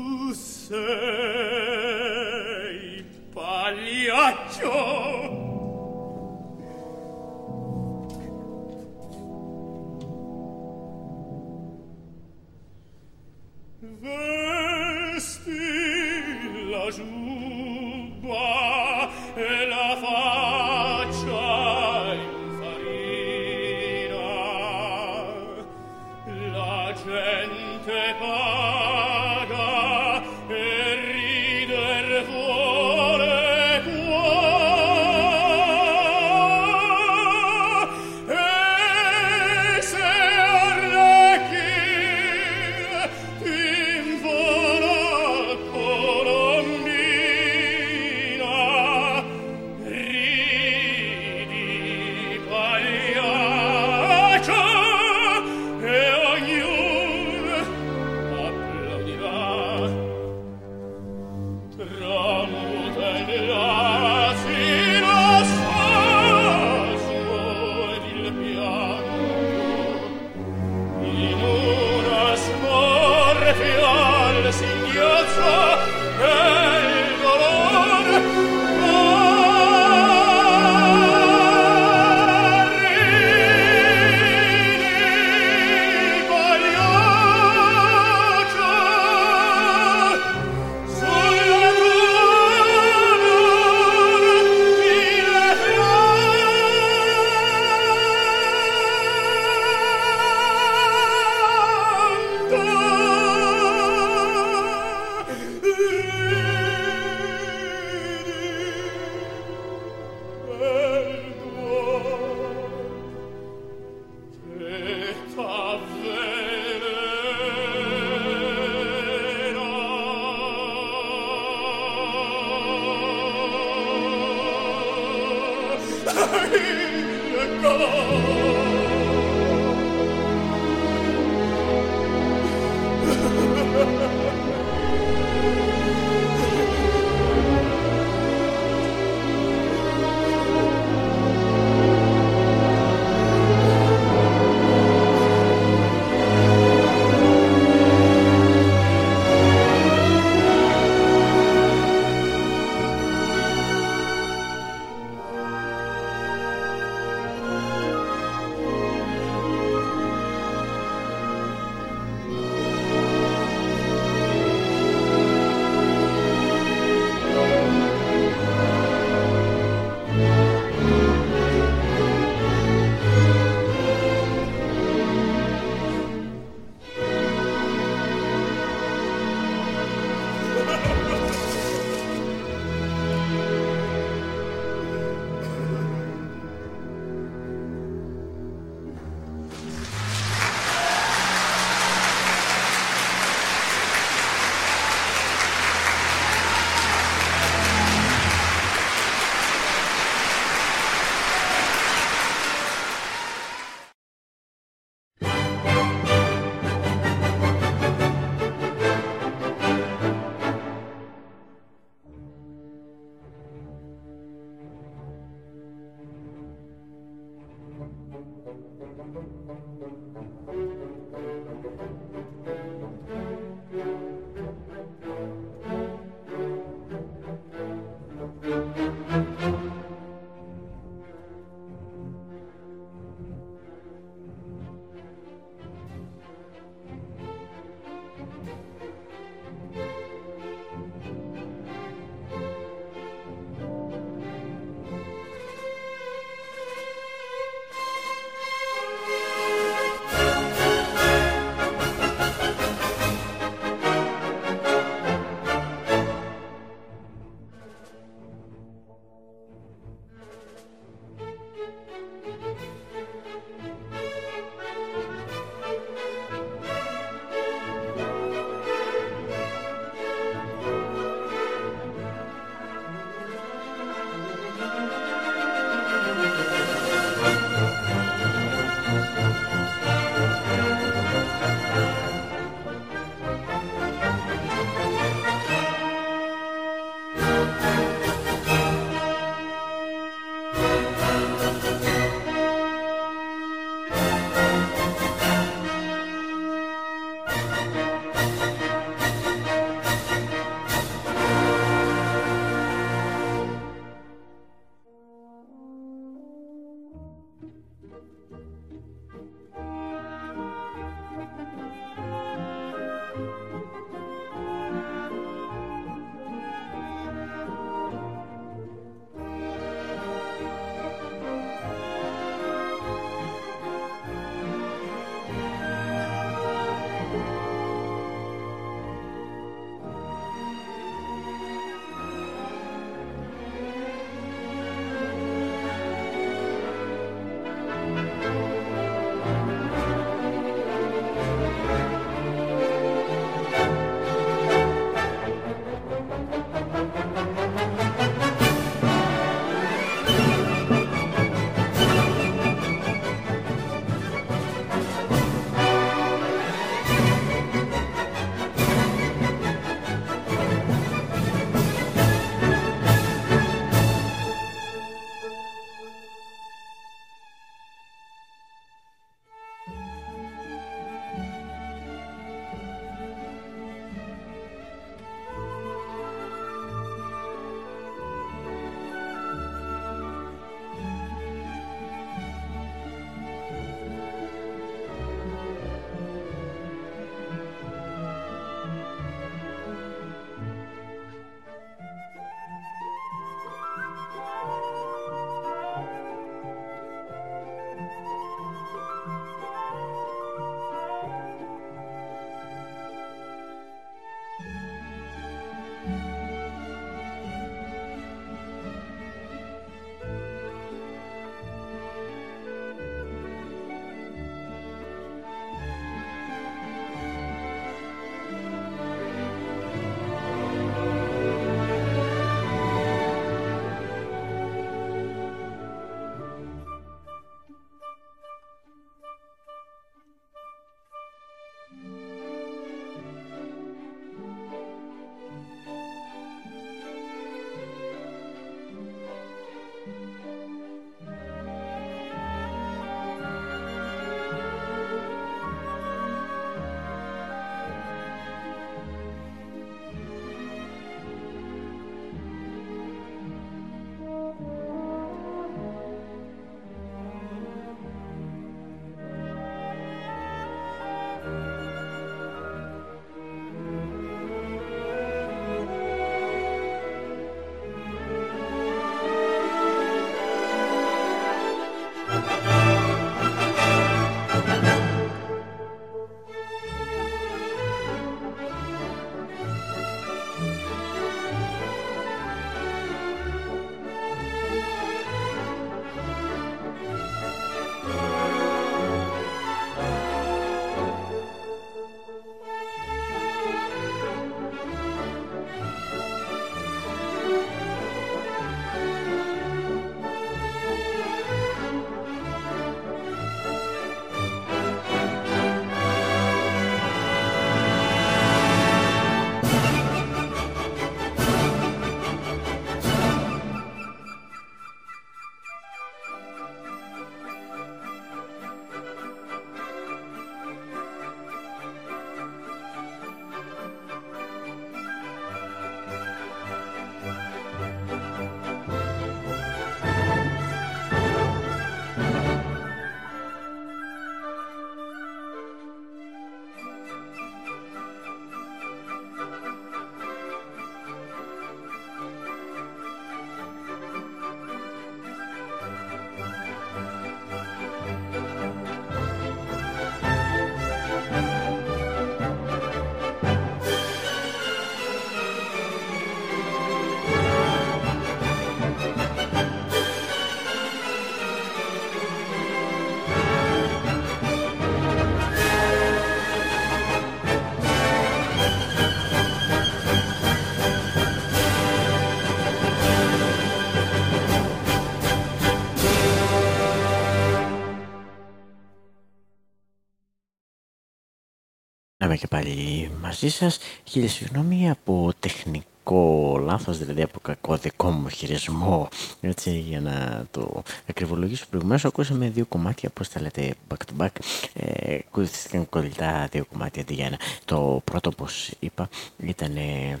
Είμαι και πάλι μαζί σας. Χίλια συγγνώμη από τεχνικό λάθος, δηλαδή από κακό δικό μου χειρισμό, έτσι, για να το ακριβολογήσω προηγουμένως. Ακούσαμε δύο κομμάτια, πώς τα λέτε, back to back. Ε, ακούστηκαν κολλητά δύο κομμάτια αντί για ένα. Το πρώτο, όπως είπα, ήταν ε,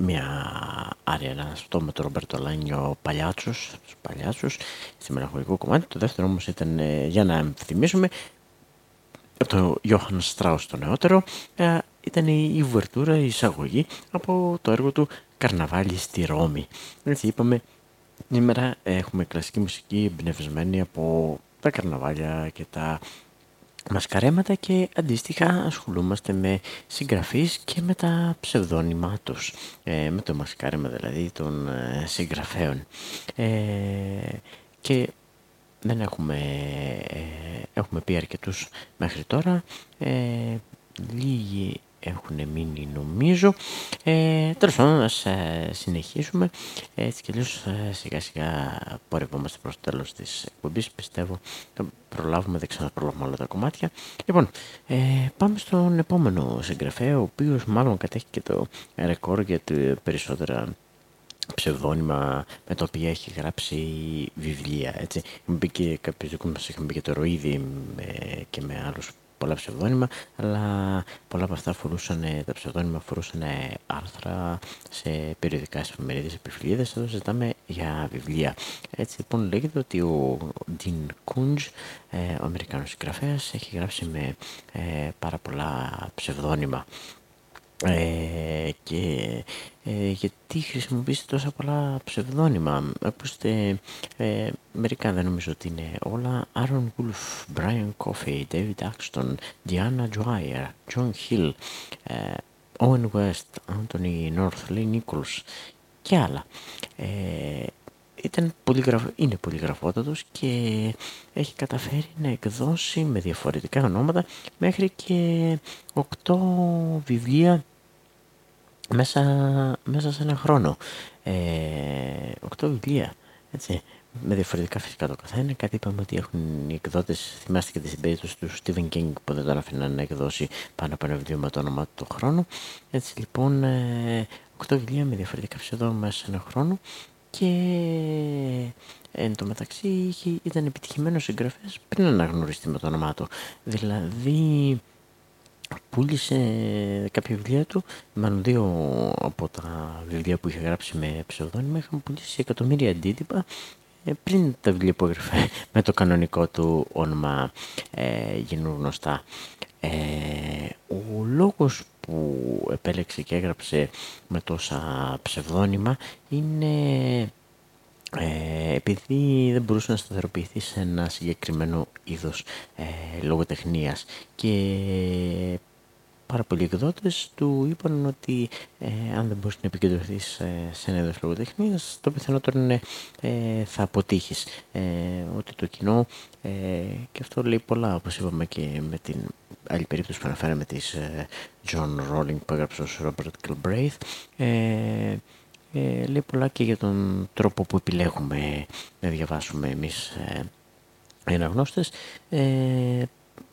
μια άρια να αυτό με τον Ρομπέρτο Λάνιο Παλιάτσους, Παλιάτσους, στη μελαγχολικό κομμάτι. Το δεύτερο όμως ήταν, ε, για να θυμίσουμε, από το Johann Strauss το νεότερο ε, ήταν η βουερτούρα, η εισαγωγή από το έργο του «Καρναβάλι στη Ρώμη». Έτσι είπαμε, σήμερα έχουμε κλασική μουσική εμπνευσμένη από τα καρναβάλια και τα μασκαρέματα και αντίστοιχα ασχολούμαστε με συγγραφείς και με τα ψευδόνυμά τους, ε, με το μασκάρεμα δηλαδή των ε, συγγραφέων. και δεν έχουμε, ε, έχουμε πει αρκετούς μέχρι τώρα. Ε, λίγοι έχουν μείνει νομίζω. Ε, τέλος πάντων, ας ε, συνεχίσουμε. Έτσι κι αλλιώς ε, σιγά σιγά πορευόμαστε προς το τέλος της εκπομπής. Πιστεύω θα προλάβουμε, δεν ξαναπρολάβουμε όλα τα κομμάτια. Λοιπόν, ε, πάμε στον επόμενο συγγραφέα, ο οποίος μάλλον κατέχει και το ρεκόρ για περισσότερα ψευδόνυμα με τα οποία έχει γράψει βιβλία. Έτσι. Μπήκε και κάποιοι μας είχαν μπει και το ροίδι και με άλλους πολλά ψευδόνυμα, αλλά πολλά από αυτά φορούσαν, τα ψευδόνυμα αφορούσαν άρθρα σε περιοδικά εφημερίδες, επιφυλίδες, εδώ ζητάμε για βιβλία. Έτσι λοιπόν λέγεται ότι ο Dean Κούντζ, ε, ο Αμερικάνος συγγραφέας, έχει γράψει με ε, πάρα πολλά ψευδόνυμα. Ε, και ε, γιατί χρησιμοποιήσει τόσα πολλά ψευδόνυμα. Ακούστε, ε, μερικά δεν νομίζω ότι είναι όλα. Aaron Wolf, Brian Coffey, David Axton, Diana Dwyer, John Hill, ε, Owen West, Anthony North, Lee Nichols και άλλα. Ε, ήταν πολυγραφ... είναι πολυγραφότατος και έχει καταφέρει να εκδώσει με διαφορετικά ονόματα μέχρι και 8 βιβλία μέσα, μέσα σε ένα χρόνο. Ε, οκτώ βιβλία, έτσι, με διαφορετικά φυσικά το καθένα. Κάτι είπαμε ότι έχουν οι εκδότες, θυμάστε και την περίπτωση τους Stephen King που δεν τον αφήναν να εκδώσει πάνω από ένα βιβλίο με το όνομά του το χρόνο. Έτσι λοιπόν, ε, οκτώ βιβλία με διαφορετικά ψευδόνυμα μέσα σε ένα χρόνο και εν τω μεταξύ ήταν επιτυχημένος συγγραφέας πριν αναγνωριστεί με το όνομά του. Δηλαδή πούλησε κάποια βιβλία του, μάλλον δύο από τα βιβλία που είχε γράψει με ψευδόνυμα είχαν πουλήσει εκατομμύρια αντίτυπα ε, πριν τα βιβλία που έγραφε *laughs* με το κανονικό του όνομα ε, γίνουν γνωστά. Ε, ο λόγος που επέλεξε και έγραψε με τόσα ψευδόνυμα είναι ε, επειδή δεν μπορούσε να σταθεροποιηθεί σε ένα συγκεκριμένο είδος ε, λογοτεχνίας και πάρα πολλοί εκδότες του είπαν ότι ε, αν δεν μπορείς να επικεντρωθείς σε ένα είδος λογοτεχνίας το πιθανότερο είναι ε, θα αποτύχεις ε, ότι το κοινό ε, και αυτό λέει πολλά όπως είπαμε και με την άλλη περίπτωση που αναφέραμε της John Rowling που έγραψε ως Robert Galbraith ε, λέει πολλά και για τον τρόπο που επιλέγουμε να διαβάσουμε εμείς ε, αναγνώστες ε,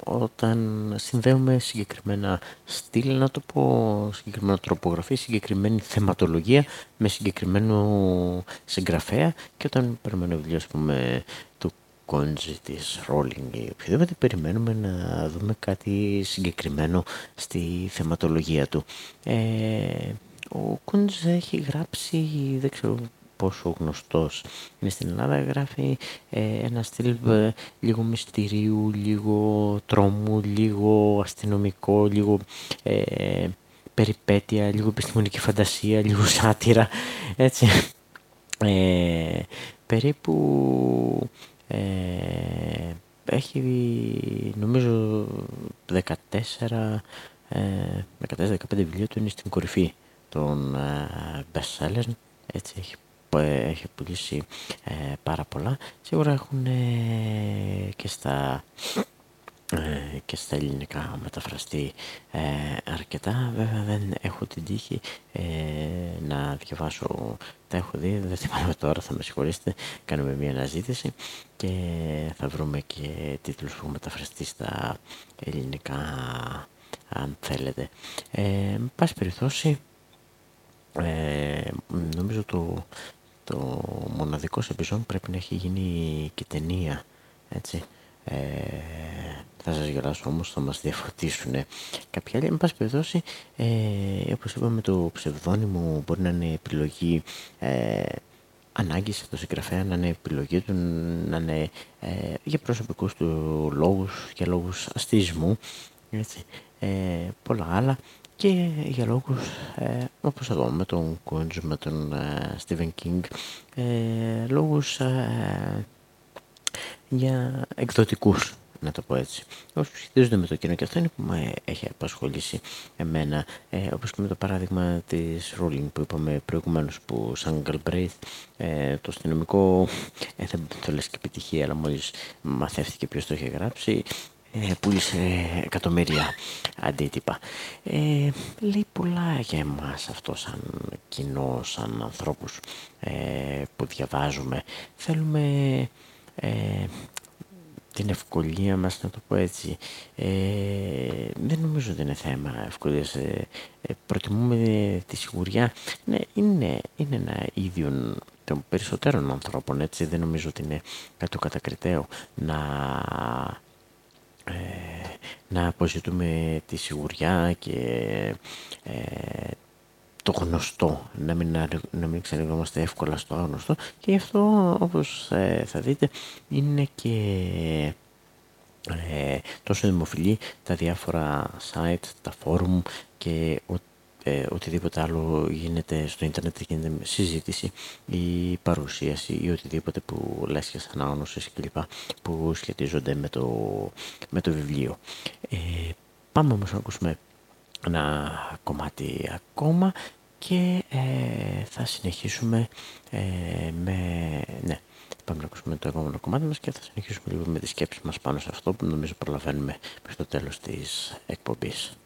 όταν συνδέουμε συγκεκριμένα στυλ, να το πω, συγκεκριμένα τροπογραφή, συγκεκριμένη θεματολογία με συγκεκριμένο συγγραφέα και όταν περιμένουμε βιβλίο, ας πούμε, του Κόντζη, της Ρόλινγκ ή οποιοδήποτε, περιμένουμε να δούμε κάτι συγκεκριμένο στη θεματολογία του. Ε, ο Κούντζ έχει γράψει, δεν ξέρω πόσο γνωστός είναι στην Ελλάδα, γράφει ε, ένα στυλ ε, λίγο μυστηρίου, λίγο τρόμου, λίγο αστυνομικό, λίγο ε, περιπέτεια, λίγο επιστημονική φαντασία, λίγο σάτυρα, έτσι. Ε, περίπου έχει νομίζω 14 14-15 βιβλία του είναι στην κορυφή των ε, best sellers, έτσι έχει, ε, έχει πουλήσει ε, πάρα πολλά. Σίγουρα έχουν και στα και στα ελληνικά μεταφραστεί αρκετά. Βέβαια δεν έχω την τύχη να διαβάσω, τα έχω δει, δεν θυμάμαι τώρα, θα με συγχωρήσετε, κάνουμε μια αναζήτηση και θα βρούμε και τίτλους που έχουν μεταφραστεί στα ελληνικά αν θέλετε. Ε, με πάση περιπτώσει, ε, νομίζω το, το μοναδικό σε πρέπει να έχει γίνει και ταινία, έτσι. Ε, θα σας γελάσω όμως, θα μας διαφωτίσουν κάποια άλλη. Εν πάση περιπτώσει, ε, όπως είπαμε, το ψευδόνυμο μπορεί να είναι επιλογή ε, ανάγκης σε το συγγραφέα, να είναι επιλογή του, να είναι ε, για προσωπικούς του λόγους, για λόγους αστισμού, έτσι, ε, πολλά άλλα και για λόγους ε, όπως εδώ με τον Κούντζ, με τον ε, Stephen King, ε, λόγους ε, για εκδοτικούς να το πω έτσι. Όσοι σχετίζονται με το κοινό και αυτό είναι που με έχει απασχολήσει εμένα. Ε, όπως και με το παράδειγμα της Rowling που είπαμε προηγουμένως που σαν Galbraith ε, το αστυνομικό ε, δεν το λες και επιτυχία αλλά μόλις μαθεύτηκε ποιος το είχε γράψει ε, πούλησε εκατομμύρια αντίτυπα. Ε, λέει πολλά για εμάς αυτό σαν κοινό, σαν ανθρώπους ε, που διαβάζουμε. Θέλουμε ε, την ευκολία μας, να το πω έτσι. Ε, δεν νομίζω ότι είναι θέμα ευκολίας. Ε, ε, προτιμούμε τη σιγουριά. Ναι, είναι, είναι ένα ίδιο των περισσότερων ανθρώπων, έτσι. Δεν νομίζω ότι είναι κάτι το κατακριτέο να, ε, να αποζητούμε τη σιγουριά και ε, το γνωστό, να μην, να μην εύκολα στο άγνωστο. Και γι' αυτό όπως ε, θα δείτε είναι και ε, τόσο δημοφιλή τα διάφορα site, τα forum και ο, ε, οτιδήποτε άλλο γίνεται στο ίντερνετ γίνεται συζήτηση ή παρουσίαση ή οτιδήποτε που λες και σαν άγνωσες κλπ που σχετίζονται με το, με το βιβλίο. Ε, πάμε όμως να ακούσουμε ένα κομμάτι ακόμα και ε, θα συνεχίσουμε ε, με... Ναι, πάμε να ακούσουμε το επόμενο κομμάτι μας και θα συνεχίσουμε λίγο με τις σκέψεις μας πάνω σε αυτό που νομίζω προλαβαίνουμε μέχρι το τέλος της εκπομπής.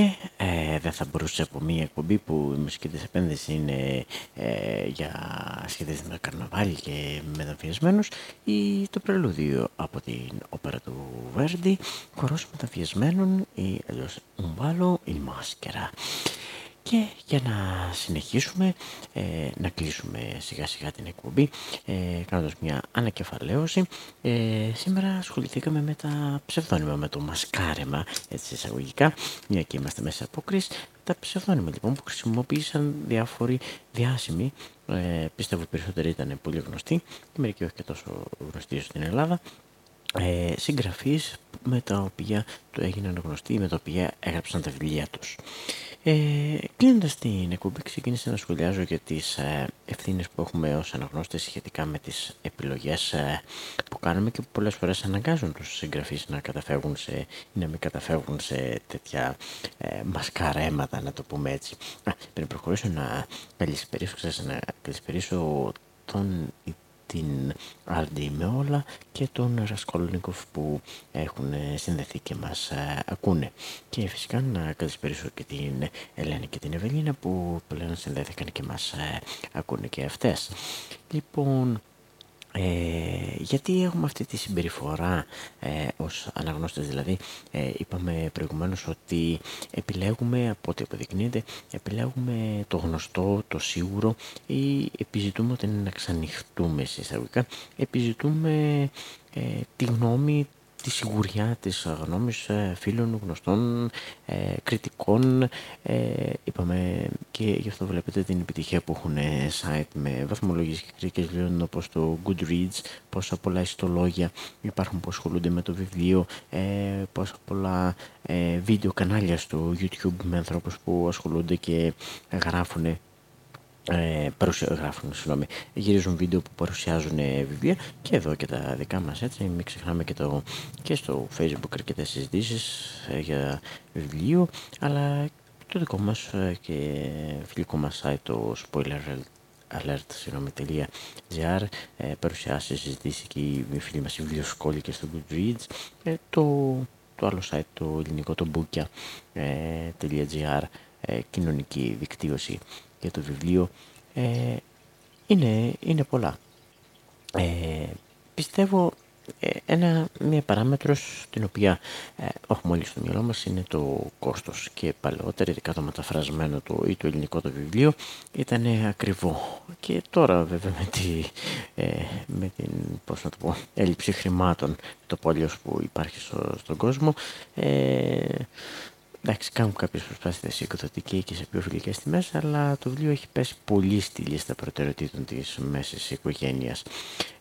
Και ε, δεν θα μπορούσε από μια εκπομπή που η μουσική της επένδυση είναι ε, για σχέδες με καρναβάλι και μεταφιασμένους ή το πρελούδιο από την όπερα του Βέρντι χορός μεταφιασμένων ή αλλιώς Ουμπάλο η Μάσκερα. Και για να συνεχίσουμε, ε, να κλείσουμε σιγά σιγά την εκπομπή, ε, κάνοντας μια ανακεφαλαίωση, ε, σήμερα ασχοληθήκαμε με τα ψευδόνυμα, με το μασκάρεμα, έτσι εισαγωγικά, μια και είμαστε μέσα από κρίση, τα ψευδόνυμα λοιπόν που χρησιμοποίησαν διάφοροι διάσημοι, ε, πιστεύω περισσότεροι ήταν πολύ γνωστοί, και μερικοί όχι και τόσο γνωστοί στην Ελλάδα, ε, συγγραφείς με τα οποία το έγιναν γνωστοί, με τα οποία έγραψαν τα βιβλία τους. Ε, Κλείνοντας την εκπομπή, ξεκίνησα να σχολιάζω για τις ε, ευθύνες που έχουμε ως αναγνώστες σχετικά με τις επιλογές ε, που κάνουμε και που πολλές φορές αναγκάζουν τους συγγραφείς να καταφεύγουν σε, ή να μην καταφεύγουν σε τέτοια ε, μασκαρέματα, να το πούμε έτσι. Α, πριν προχωρήσω να καλησπερίσω, να καλησπερίσω τον την Άρντι με όλα και τον Ρασκόλνικοφ που έχουν συνδεθεί και μας ε, ακούνε. Και φυσικά να καλησπέρισω και την Ελένη και την Ευελίνα που πλέον συνδέθηκαν και μας ε, ακούνε και αυτές. Λοιπόν, ε, γιατί έχουμε αυτή τη συμπεριφορά ε, ως αναγνώστες δηλαδή ε, είπαμε προηγουμένως ότι επιλέγουμε από ό,τι αποδεικνύεται επιλέγουμε το γνωστό, το σίγουρο ή επιζητούμε ότι είναι να ξανοιχτούμε εισαγωγικά επιζητούμε ε, τη γνώμη τη σιγουριά της γνώμης ε, φίλων, γνωστών, ε, κριτικών. Ε, είπαμε και γι' αυτό βλέπετε την επιτυχία που έχουν site με βαθμολογίες και κριτικές βιβλίων όπως το Goodreads, πόσα πολλά ιστολόγια υπάρχουν που ασχολούνται με το βιβλίο, ε, πόσα πολλά ε, βίντεο κανάλια στο YouTube με ανθρώπους που ασχολούνται και γράφουν ε, γράφουν, συγγνώμη, γυρίζουν βίντεο που παρουσιάζουν ε, βιβλία. Και εδώ και τα δικά μας έτσι. Μην ξεχνάμε και, το, και στο facebook αρκετές συζητήσεις ε, για βιβλίο. Αλλά το δικό μας ε, και φιλικό μας site το spoiler alert.gr ε, παρουσιάσει, συζητήσει και οι φίλοι μας βιβλιοσκόλοι και στο Goodreads. Ε, το, το άλλο site το ελληνικό το bookya.gr ε, κοινωνική δικτύωση για το βιβλίο ε, είναι, είναι πολλά. Ε, πιστεύω ε, ένα, μια παράμετρος την οποία ε, έχουμε όλοι στο μυαλό μας είναι το κόστος και παλαιότερα ειδικά το μεταφρασμένο το, ή το ελληνικό το βιβλίο ήταν ακριβό και τώρα βέβαια με, τη, ε, με την πώς να το πω, έλλειψη χρημάτων το πόλιος που υπάρχει στο, στον κόσμο ε, Εντάξει, κάνουν κάποιες προσπάθειες εκδοτική και σε πιο φιλικές τιμές, αλλά το βιβλίο έχει πέσει πολύ στη λίστα προτεραιοτήτων της μέσης οικογένειας.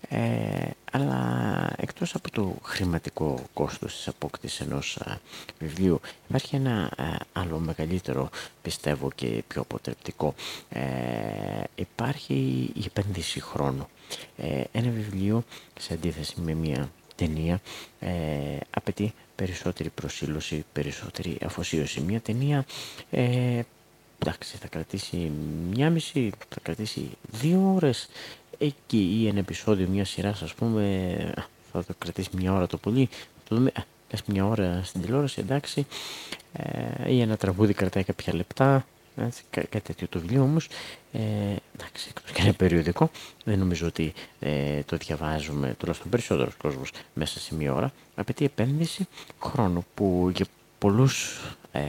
Ε, αλλά εκτός από το χρηματικό κόστος της απόκτησης ενός α, βιβλίου, υπάρχει ένα άλλο μεγαλύτερο, πιστεύω και πιο αποτρεπτικό. Ε, υπάρχει η επένδυση χρόνου. Ε, ένα βιβλίο, σε αντίθεση με μια ταινία, ε, απαιτεί περισσότερη προσήλωση, περισσότερη αφοσίωση. Μια ταινία, ε, εντάξει, θα κρατήσει μια μισή, θα κρατήσει δύο ώρες. Εκεί ή ένα επεισόδιο μια σειρά, ας πούμε, θα το κρατήσει μια ώρα το πολύ, το δούμε, μια ώρα στην τηλεόραση, εντάξει, ε, ή ένα τραγούδι κρατάει κάποια λεπτά, έτσι, κά, κάτι τέτοιο το βιβλίο όμως, ε, εντάξει, εκτός και είναι περιοδικό, δεν νομίζω ότι ε, το διαβάζουμε, τουλάχιστον περισσότερος κόσμος, μέσα σε μία ώρα. Απαιτεί επένδυση χρόνου που για πολλούς, ε,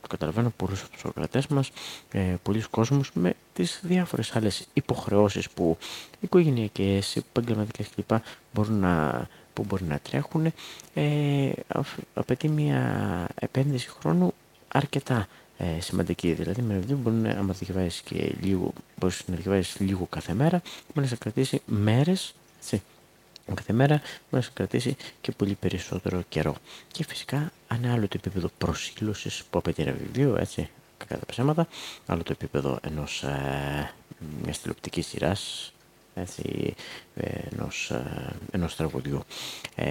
το καταλαβαίνω, πολλούς από τους οκρατές μας, ε, πολλοί κόσμους με τις διάφορες άλλες υποχρεώσεις που οικογενειακές, επαγγελματικές κλπ. μπορούν να που μπορεί να τρέχουν, ε, απαιτεί μια επένδυση χρόνου αρκετά ε, σημαντική. Δηλαδή, με βιβλίο μπορεί να, άμα διαβάσεις και λίγο, μπορείς να διαβάσεις λίγο κάθε μέρα, μπορεί να σε κρατήσει μέρες. Κάθε μέρα μπορεί να σε κρατήσει και πολύ περισσότερο καιρό. Και φυσικά, αν άλλο το επίπεδο προσήλωσης που απαιτεί ένα βιβλίο, έτσι, κατά ψέματα, άλλο το επίπεδο ενός ε, μιας τηλεοπτικής σειράς, έτσι, ενός, ε, ενός τραγουδιού. Ε,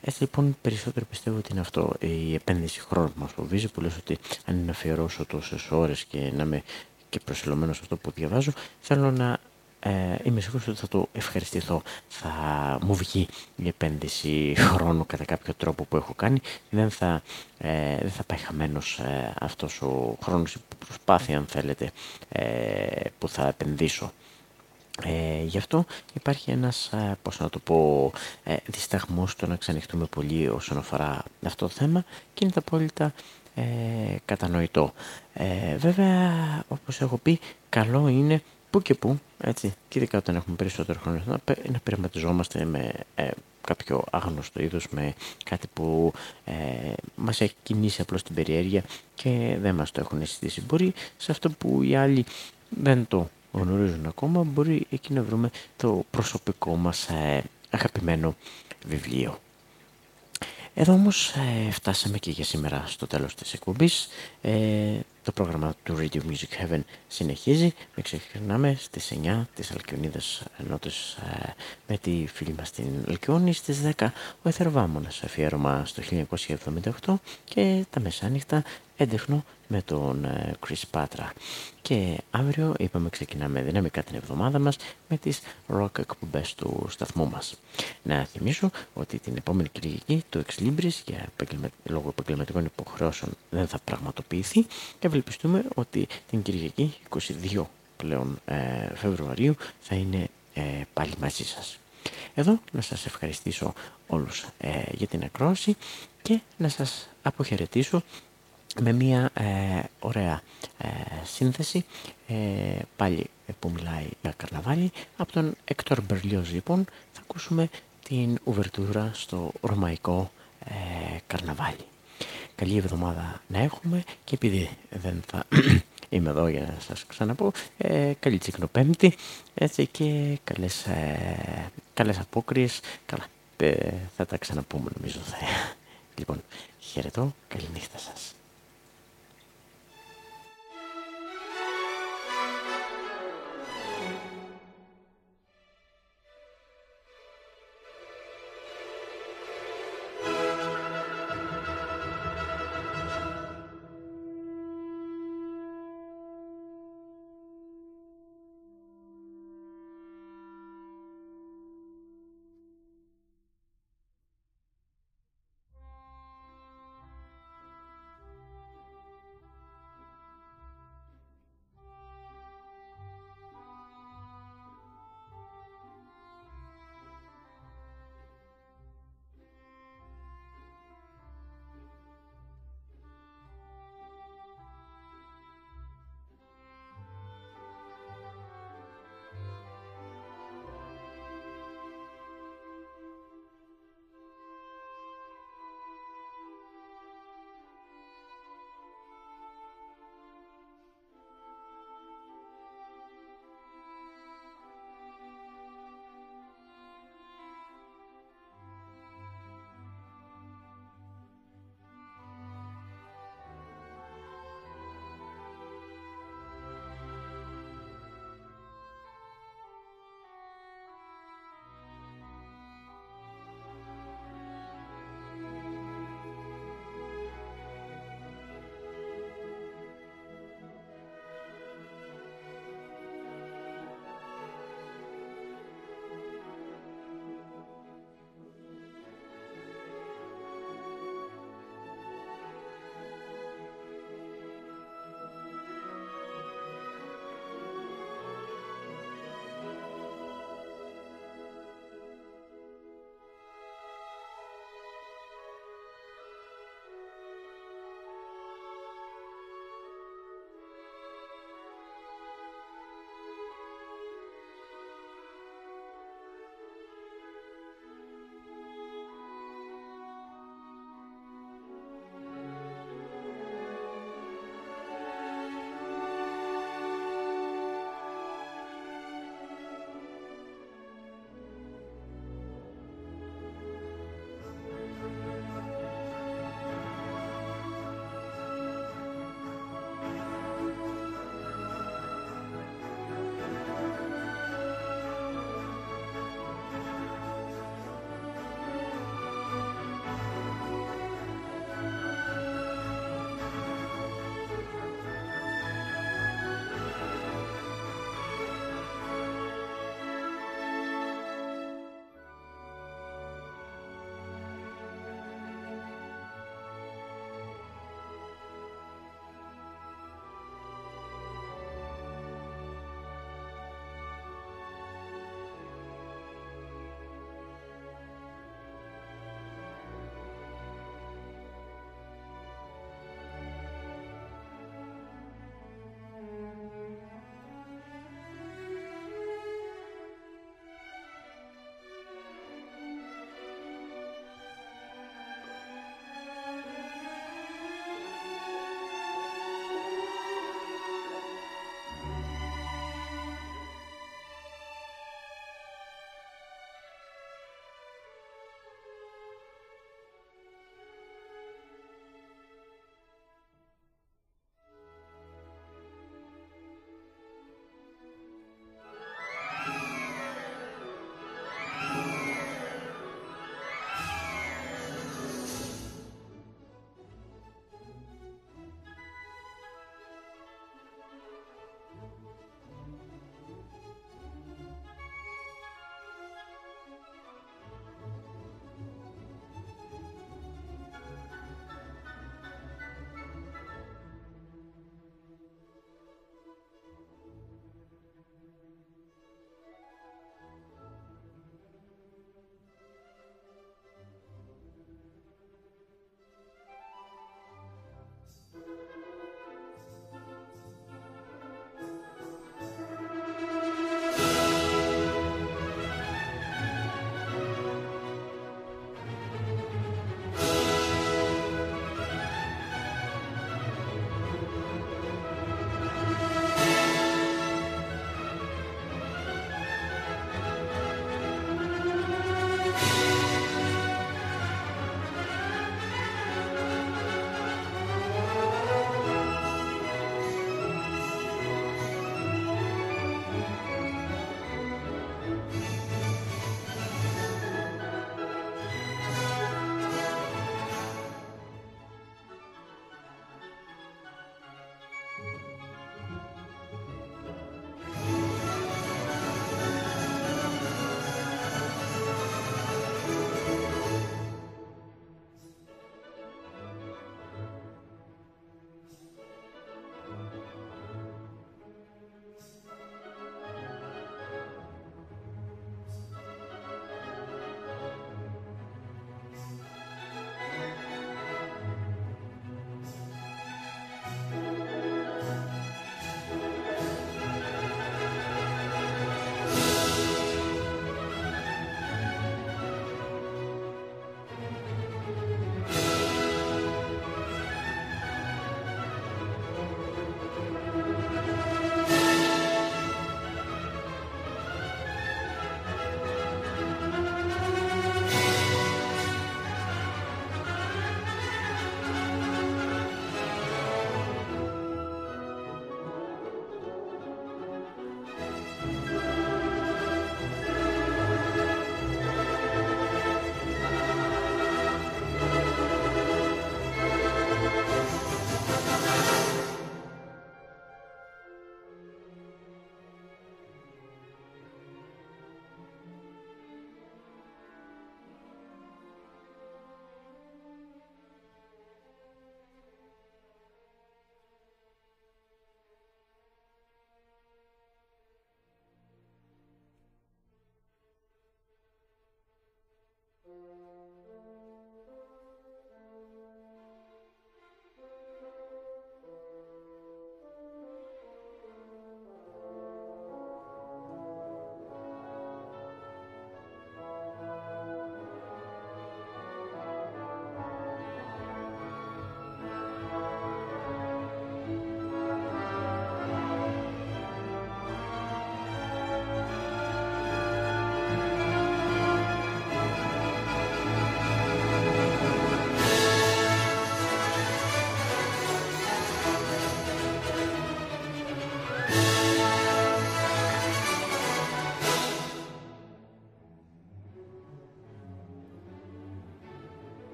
έτσι λοιπόν περισσότερο πιστεύω ότι είναι αυτό η επένδυση χρόνου που μας φοβίζει που λες ότι αν είναι να αφιερώσω τόσες ώρες και να είμαι και προσιλωμένος σε αυτό που διαβάζω θέλω να ε, είμαι σίγουρος ότι θα το ευχαριστηθώ. Θα μου βγει η επένδυση χρόνου κατά κάποιο τρόπο που έχω κάνει. Δεν θα, ε, δεν θα πάει χαμένος ε, αυτός ο χρόνος, η προσπάθεια αν θέλετε, ε, που θα επενδύσω. Ε, γι' αυτό υπάρχει ένας, ε, πώς να το πω, ε, δισταγμός στο να ξανοιχτούμε πολύ όσον αφορά αυτό το θέμα και είναι τα απόλυτα ε, κατανοητό. Ε, βέβαια, όπως έχω πει, καλό είναι που και που, έτσι, και ειδικά όταν έχουμε περισσότερο χρόνο, να, να πειραματιζόμαστε με ε, κάποιο άγνωστο είδος, με κάτι που ε, μας έχει κινήσει απλώς την περιέργεια και δεν μας το έχουν αισθήσει. Μπορεί σε αυτό που οι άλλοι δεν το γνωρίζουν ακόμα, μπορεί εκεί να βρούμε το προσωπικό μας ε, αγαπημένο βιβλίο. Εδώ όμως ε, φτάσαμε και για σήμερα στο τέλος της εκπομπής. Ε, το πρόγραμμα του Radio Music Heaven συνεχίζει. Μην ξεχνάμε στις 9 της Αλκιονίδας Νότες ε, με τη φίλη μας την Αλκιόνη. Στις 10 ο Εθερβάμωνας αφιέρωμα στο 1978 και τα μεσάνυχτα έντεχνο με τον ε, Chris Patra. Και αύριο είπαμε ξεκινάμε δυναμικά την εβδομάδα μας με τις rock εκπομπές του σταθμού μας. Να θυμίσω ότι την επόμενη Κυριακή το Ex Libris για λόγω επαγγελματικών υποχρεώσεων δεν θα πραγματοποιηθεί και ευελπιστούμε ότι την Κυριακή 22 πλέον ε, Φεβρουαρίου θα είναι ε, πάλι μαζί σας. Εδώ να σας ευχαριστήσω όλους για την ακρόαση και να σας αποχαιρετήσω με μια ε, ωραία ε, σύνθεση ε, πάλι που μιλάει για καρναβάλι. Από τον Έκτορ Μπερλιόζ λοιπόν θα ακούσουμε την ουβερτούρα στο ρωμαϊκό καρναβάλι. Καλή εβδομάδα να έχουμε και επειδή δεν θα *clears throat* είμαι εδώ για να σας ξαναπώ καλή τσικνοπέμπτη έτσι και καλές, καλές απόκριες. Καλά θα τα ξαναπούμε νομίζω θα. *laughs* λοιπόν χαιρετώ καλή νύχτα σας